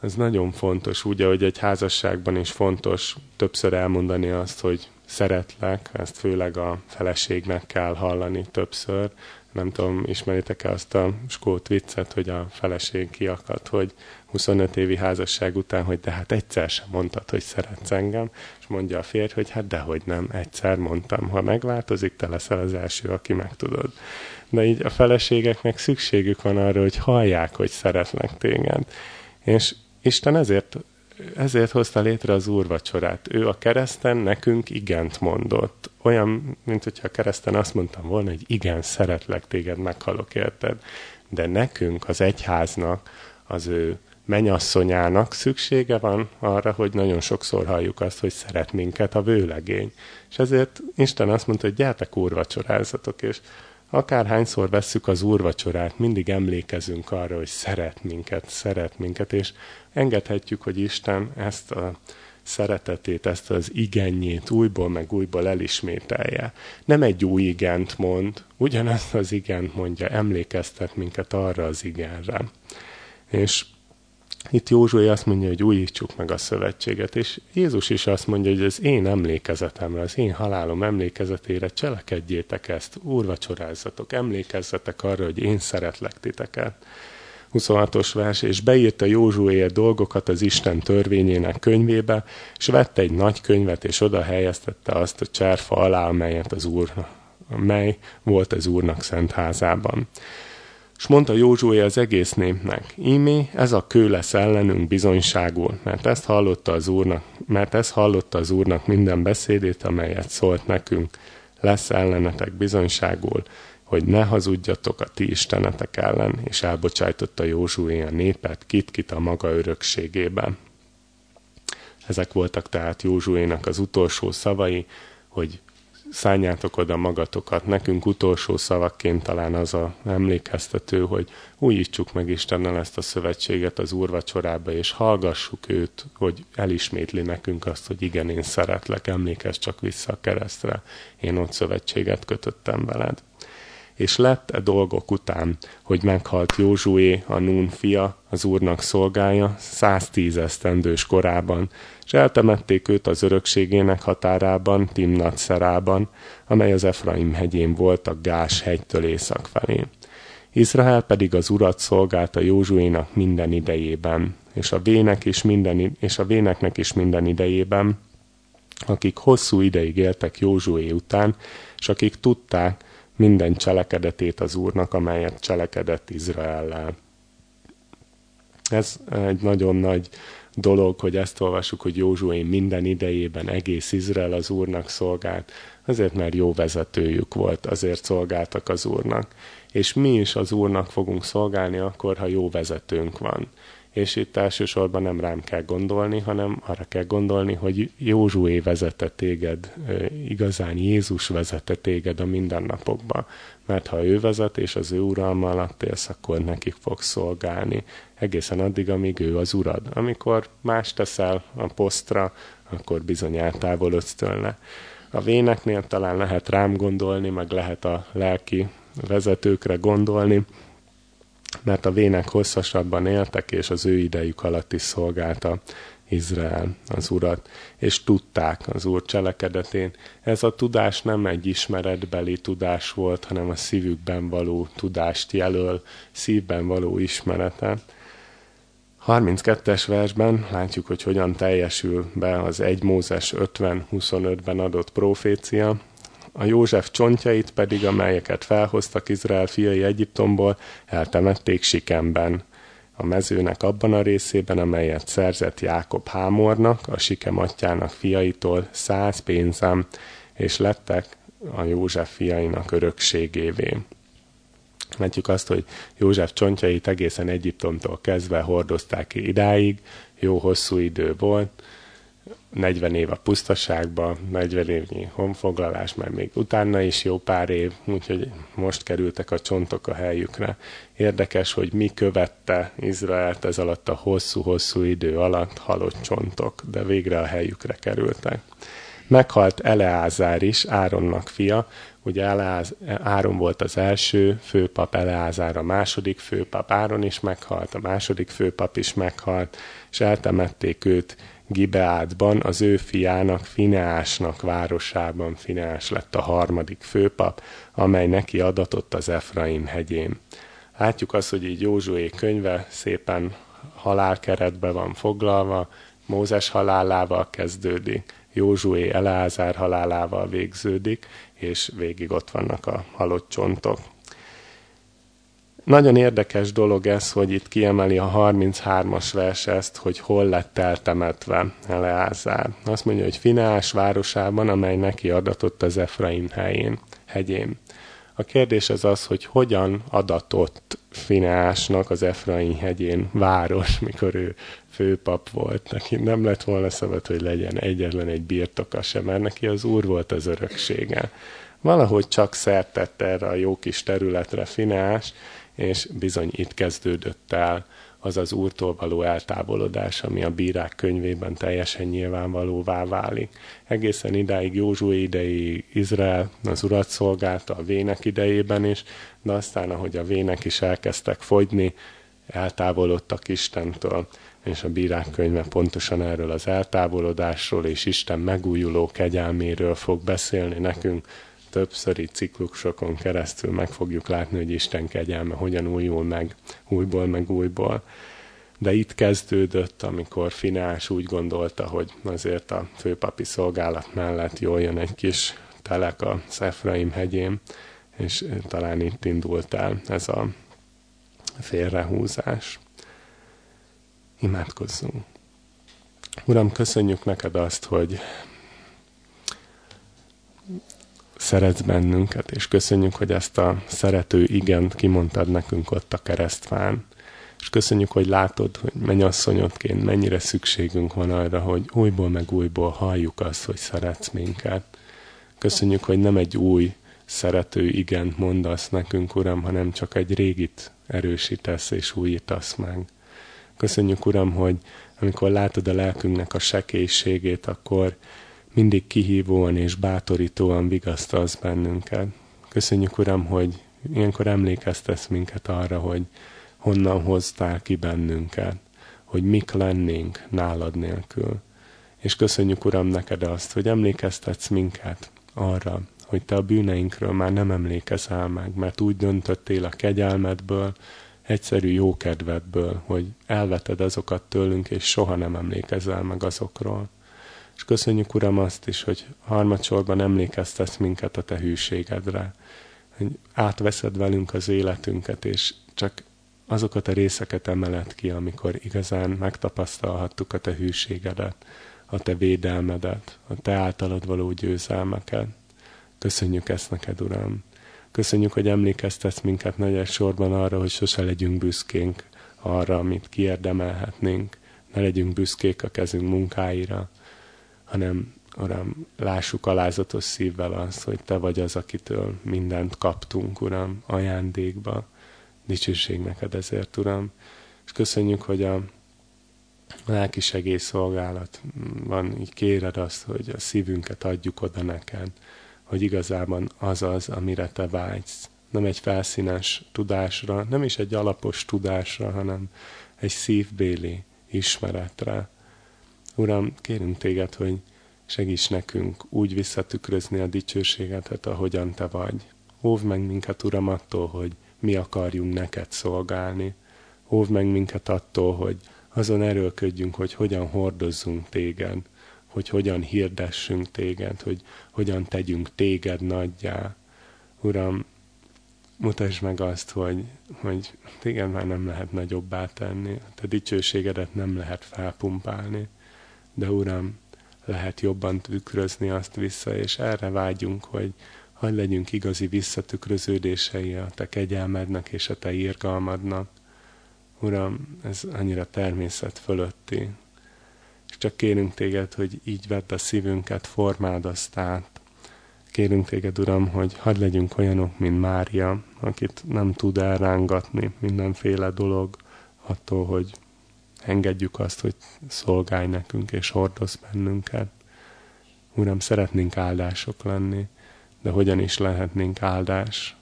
ez nagyon fontos, úgy, hogy egy házasságban is fontos többször elmondani azt, hogy szeretlek, ezt főleg a feleségnek kell hallani többször. Nem tudom, ismeritek-e azt a skót viccet, hogy a feleség kiakadt, hogy 25 évi házasság után, hogy de hát egyszer sem mondtad, hogy szeretsz engem, és mondja a férj, hogy hát dehogy nem, egyszer mondtam, ha megváltozik, te leszel az első, aki megtudod. De így a feleségeknek szükségük van arra, hogy hallják, hogy szeretnek téged. És Isten ezért, ezért hozta létre az úrvacsorát. Ő a kereszten nekünk igent mondott. Olyan, mint hogyha a kereszten azt mondtam volna, hogy igen, szeretlek téged, meghalok érted. De nekünk, az egyháznak, az ő menyasszonyának szüksége van arra, hogy nagyon sokszor halljuk azt, hogy szeret minket a vőlegény. És ezért Isten azt mondta, hogy gyertek úrvacsorázatok, és akárhányszor vesszük az úrvacsorát, mindig emlékezünk arra, hogy szeret minket, szeret minket, és engedhetjük, hogy Isten ezt a szeretetét, ezt az igenjét újból meg újból elismételje. Nem egy új igent mond, ugyanezt az igent mondja, emlékeztet minket arra az igenre. És itt Józsué azt mondja, hogy újítsuk meg a szövetséget, és Jézus is azt mondja, hogy az én emlékezetemre, az én halálom emlékezetére cselekedjétek ezt, úrvacsorázzatok, emlékezzetek arra, hogy én szeretlek titeket. 26-os vers, és beírta Józsué dolgokat az Isten törvényének könyvébe, és vette egy nagy könyvet, és oda helyeztette azt a cserfa alá, amelyet az úr, mely volt az úrnak szent házában. És mondta Józsué az egész népnek, ímé, ez a kő lesz ellenünk bizonyságul, mert ezt hallotta az úrnak, mert ezt hallotta az úrnak minden beszédét, amelyet szólt nekünk, lesz ellenetek bizonyságul, hogy ne hazudjatok a ti istenetek ellen, és elbocsájtotta Józsué a népet kit-kit a maga örökségében. Ezek voltak tehát Józsuénak az utolsó szavai, hogy szálljátok oda magatokat. Nekünk utolsó szavakként talán az a emlékeztető, hogy újítsuk meg Istennel ezt a szövetséget az úrvacsorába, és hallgassuk őt, hogy elismétli nekünk azt, hogy igen, én szeretlek, emlékezz csak vissza a keresztre, én ott szövetséget kötöttem veled és lett e dolgok után, hogy meghalt Józsué, a Nun fia, az úrnak szolgája, 110 esztendős korában, és eltemették őt az örökségének határában, Timnat szerában, amely az Efraim hegyén volt a Gás hegytől észak felé. Izrael pedig az urat szolgálta Józsuénak minden idejében, és a vének is minden, és a véneknek is minden idejében, akik hosszú ideig éltek Józsué után, és akik tudták, minden cselekedetét az Úrnak, amelyet cselekedett Izraellel. Ez egy nagyon nagy dolog, hogy ezt olvasjuk, hogy Józsué minden idejében egész Izrael az Úrnak szolgált, azért mert jó vezetőjük volt, azért szolgáltak az Úrnak. És mi is az Úrnak fogunk szolgálni akkor, ha jó vezetőnk van és itt elsősorban nem rám kell gondolni, hanem arra kell gondolni, hogy Józsué vezette téged, igazán Jézus vezette téged a mindennapokba. Mert ha ő vezet, és az ő uralma alatt élsz, akkor nekik fog szolgálni. Egészen addig, amíg ő az urad. Amikor más teszel a posztra, akkor bizony eltávolodsz tőle. A véneknél talán lehet rám gondolni, meg lehet a lelki vezetőkre gondolni, mert a vének hosszasabban éltek, és az ő idejük alatt is szolgálta Izrael az Urat, és tudták az Úr cselekedetén. Ez a tudás nem egy ismeretbeli tudás volt, hanem a szívükben való tudást jelöl, szívben való ismerete. 32-es versben látjuk, hogy hogyan teljesül be az 1 Mózes 50-25-ben adott profécia, a József csontjait pedig, amelyeket felhoztak Izrael fiai Egyiptomból, eltemették Sikemben, a mezőnek abban a részében, amelyet szerzett Jákob Hámornak, a Sikem atyának fiaitól száz pénzem, és lettek a József fiainak örökségévé. Látjuk azt, hogy József csontjait egészen Egyiptomtól kezdve hordozták idáig, jó hosszú idő volt, 40 év a pusztaságba, 40 évnyi honfoglalás, mert még utána is jó pár év, úgyhogy most kerültek a csontok a helyükre. Érdekes, hogy mi követte Izraelt ez alatt a hosszú-hosszú idő alatt halott csontok, de végre a helyükre kerültek. Meghalt Eleázár is, Áronnak fia, ugye Eleáz, Áron volt az első főpap, Eleázár a második főpap, Áron is meghalt, a második főpap is meghalt, és eltemették őt Gibeádban az ő fiának, Fineásnak városában Fineás lett a harmadik főpap, amely neki adatott az Efraim hegyén. Látjuk azt, hogy így Józsué könyve szépen halálkeretbe van foglalva, Mózes halálával kezdődik, Józsué Eleázár halálával végződik, és végig ott vannak a halott csontok. Nagyon érdekes dolog ez, hogy itt kiemeli a 33-as vers ezt, hogy hol lett eltemetve Eleázár. Azt mondja, hogy Finás városában, amely neki adatott az Efraim helyén, hegyén. A kérdés az az, hogy hogyan adatott Finásnak az Efraim hegyén város, mikor ő főpap volt. Neki nem lett volna szabad, hogy legyen egyetlen egy birtoka sem, mert neki az úr volt az öröksége. Valahogy csak szertett erre a jó kis területre Finás, és bizony itt kezdődött el az az úrtól való eltávolodás, ami a bírák könyvében teljesen nyilvánvalóvá válik. Egészen idáig Józsué idei Izrael az urat szolgálta a vének idejében is, de aztán, ahogy a vének is elkezdtek fogyni, eltávolodtak Istentől, és a bírák könyve pontosan erről az eltávolodásról és Isten megújuló kegyelméről fog beszélni nekünk, többszöri ciklusokon keresztül meg fogjuk látni, hogy Isten kegyelme hogyan újul meg, újból meg újból. De itt kezdődött, amikor Finás úgy gondolta, hogy azért a főpapi szolgálat mellett jól jön egy kis telek a Szefraim hegyén, és talán itt indult el ez a félrehúzás. Imádkozzunk. Uram, köszönjük neked azt, hogy szeretsz bennünket, és köszönjük, hogy ezt a szerető igent kimondtad nekünk ott a keresztfán. És köszönjük, hogy látod, hogy mennyasszonyodként mennyire szükségünk van arra, hogy újból meg újból halljuk azt, hogy szeretsz minket. Köszönjük, hogy nem egy új szerető igent mondasz nekünk, Uram, hanem csak egy régit erősítesz és újítasz meg. Köszönjük, Uram, hogy amikor látod a lelkünknek a sekélységét, akkor mindig kihívóan és bátorítóan vigasztalsz bennünket. Köszönjük, Uram, hogy ilyenkor emlékeztesz minket arra, hogy honnan hoztál ki bennünket, hogy mik lennénk nálad nélkül. És köszönjük, Uram, neked azt, hogy emlékeztetsz minket arra, hogy te a bűneinkről már nem emlékezel meg, mert úgy döntöttél a kegyelmedből, egyszerű jókedvedből, hogy elveted azokat tőlünk, és soha nem emlékezel meg azokról. És köszönjük, Uram, azt is, hogy harmadsorban emlékeztesz minket a Te hűségedre, hogy átveszed velünk az életünket, és csak azokat a részeket emeled ki, amikor igazán megtapasztalhattuk a Te hűségedet, a Te védelmedet, a Te általad való győzelmeket. Köszönjük ezt neked, Uram! Köszönjük, hogy emlékeztetsz minket nagy sorban arra, hogy sose legyünk büszkénk arra, amit kiérdemelhetnénk. Ne legyünk büszkék a kezünk munkáira, hanem, Uram, lássuk alázatos szívvel azt, hogy Te vagy az, akitől mindent kaptunk, Uram, ajándékba. Dicsőség neked ezért, Uram. És köszönjük, hogy a lelki segélyszolgálatban így kéred azt, hogy a szívünket adjuk oda neked hogy igazában az az, amire te vágysz. Nem egy felszínes tudásra, nem is egy alapos tudásra, hanem egy szívbéli ismeretre. Uram, kérünk téged, hogy segíts nekünk úgy visszatükrözni a dicsőségedet, ahogyan te vagy. Óvd meg minket, Uram, attól, hogy mi akarjunk neked szolgálni. Óvd meg minket attól, hogy azon erőlködjünk, hogy hogyan hordozzunk téged hogy hogyan hirdessünk téged, hogy hogyan tegyünk téged nagyjá. Uram, mutasd meg azt, hogy, hogy téged már nem lehet nagyobbá tenni, te dicsőségedet nem lehet felpumpálni, de Uram, lehet jobban tükrözni azt vissza, és erre vágyunk, hogy hagy legyünk igazi visszatükröződései a Te kegyelmednek és a Te írgalmadnak. Uram, ez annyira természet fölötti, és csak kérünk téged, hogy így vedd a szívünket, formáld azt át. Kérünk téged, Uram, hogy hadd legyünk olyanok, mint Mária, akit nem tud elrángatni mindenféle dolog attól, hogy engedjük azt, hogy szolgálj nekünk és hordoz bennünket. Uram, szeretnénk áldások lenni, de hogyan is lehetnénk áldás,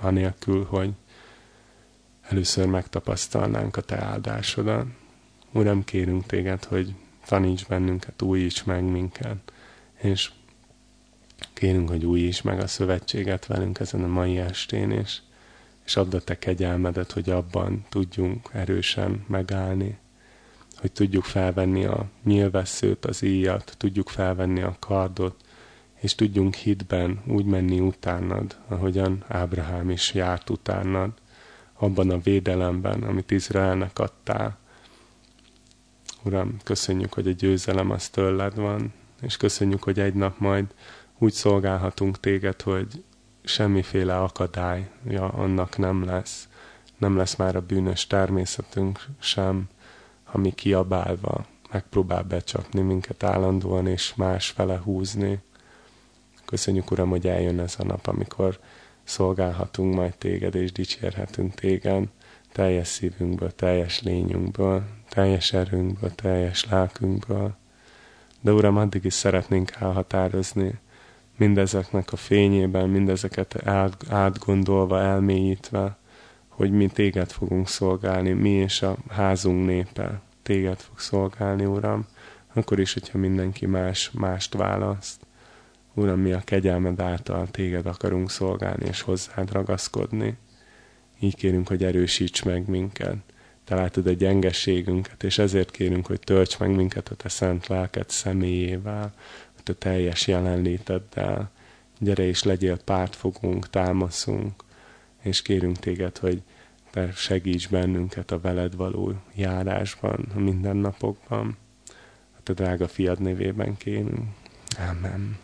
anélkül, hogy először megtapasztalnánk a Te áldásodat. Uram, kérünk téged, hogy taníts bennünket, újíts meg minket, és kérünk, hogy újíts meg a szövetséget velünk ezen a mai estén, és, és add a te kegyelmedet, hogy abban tudjunk erősen megállni, hogy tudjuk felvenni a nyilvesszőt, az íjat, tudjuk felvenni a kardot, és tudjunk hitben úgy menni utánad, ahogyan Ábrahám is járt utánad, abban a védelemben, amit Izraelnek adtál, Uram, köszönjük, hogy a győzelem az tőled van, és köszönjük, hogy egy nap majd úgy szolgálhatunk téged, hogy semmiféle akadálya annak nem lesz. Nem lesz már a bűnös természetünk sem, ami kiabálva megpróbál becsapni minket állandóan és más fele húzni. Köszönjük, Uram, hogy eljön ez a nap, amikor szolgálhatunk majd téged és dicsérhetünk téged teljes szívünkből, teljes lényünkből, teljes erőnkből, teljes lelkünkből. De Uram, addig is szeretnénk elhatározni mindezeknek a fényében, mindezeket átgondolva, elmélyítve, hogy mi téged fogunk szolgálni, mi és a házunk népe téged fog szolgálni, Uram, akkor is, hogyha mindenki más, mást választ. Uram, mi a kegyelmed által téged akarunk szolgálni és hozzád ragaszkodni. Így kérünk, hogy erősíts meg minket. Te látod a gyengességünket, és ezért kérünk, hogy tölts meg minket a Te szent lelked személyével, Te teljes jelenléteddel. Gyere és legyél pártfogunk, támaszunk, és kérünk Téged, hogy Te segíts bennünket a veled való járásban, a mindennapokban. A te drága fiad nevében kérünk. Amen.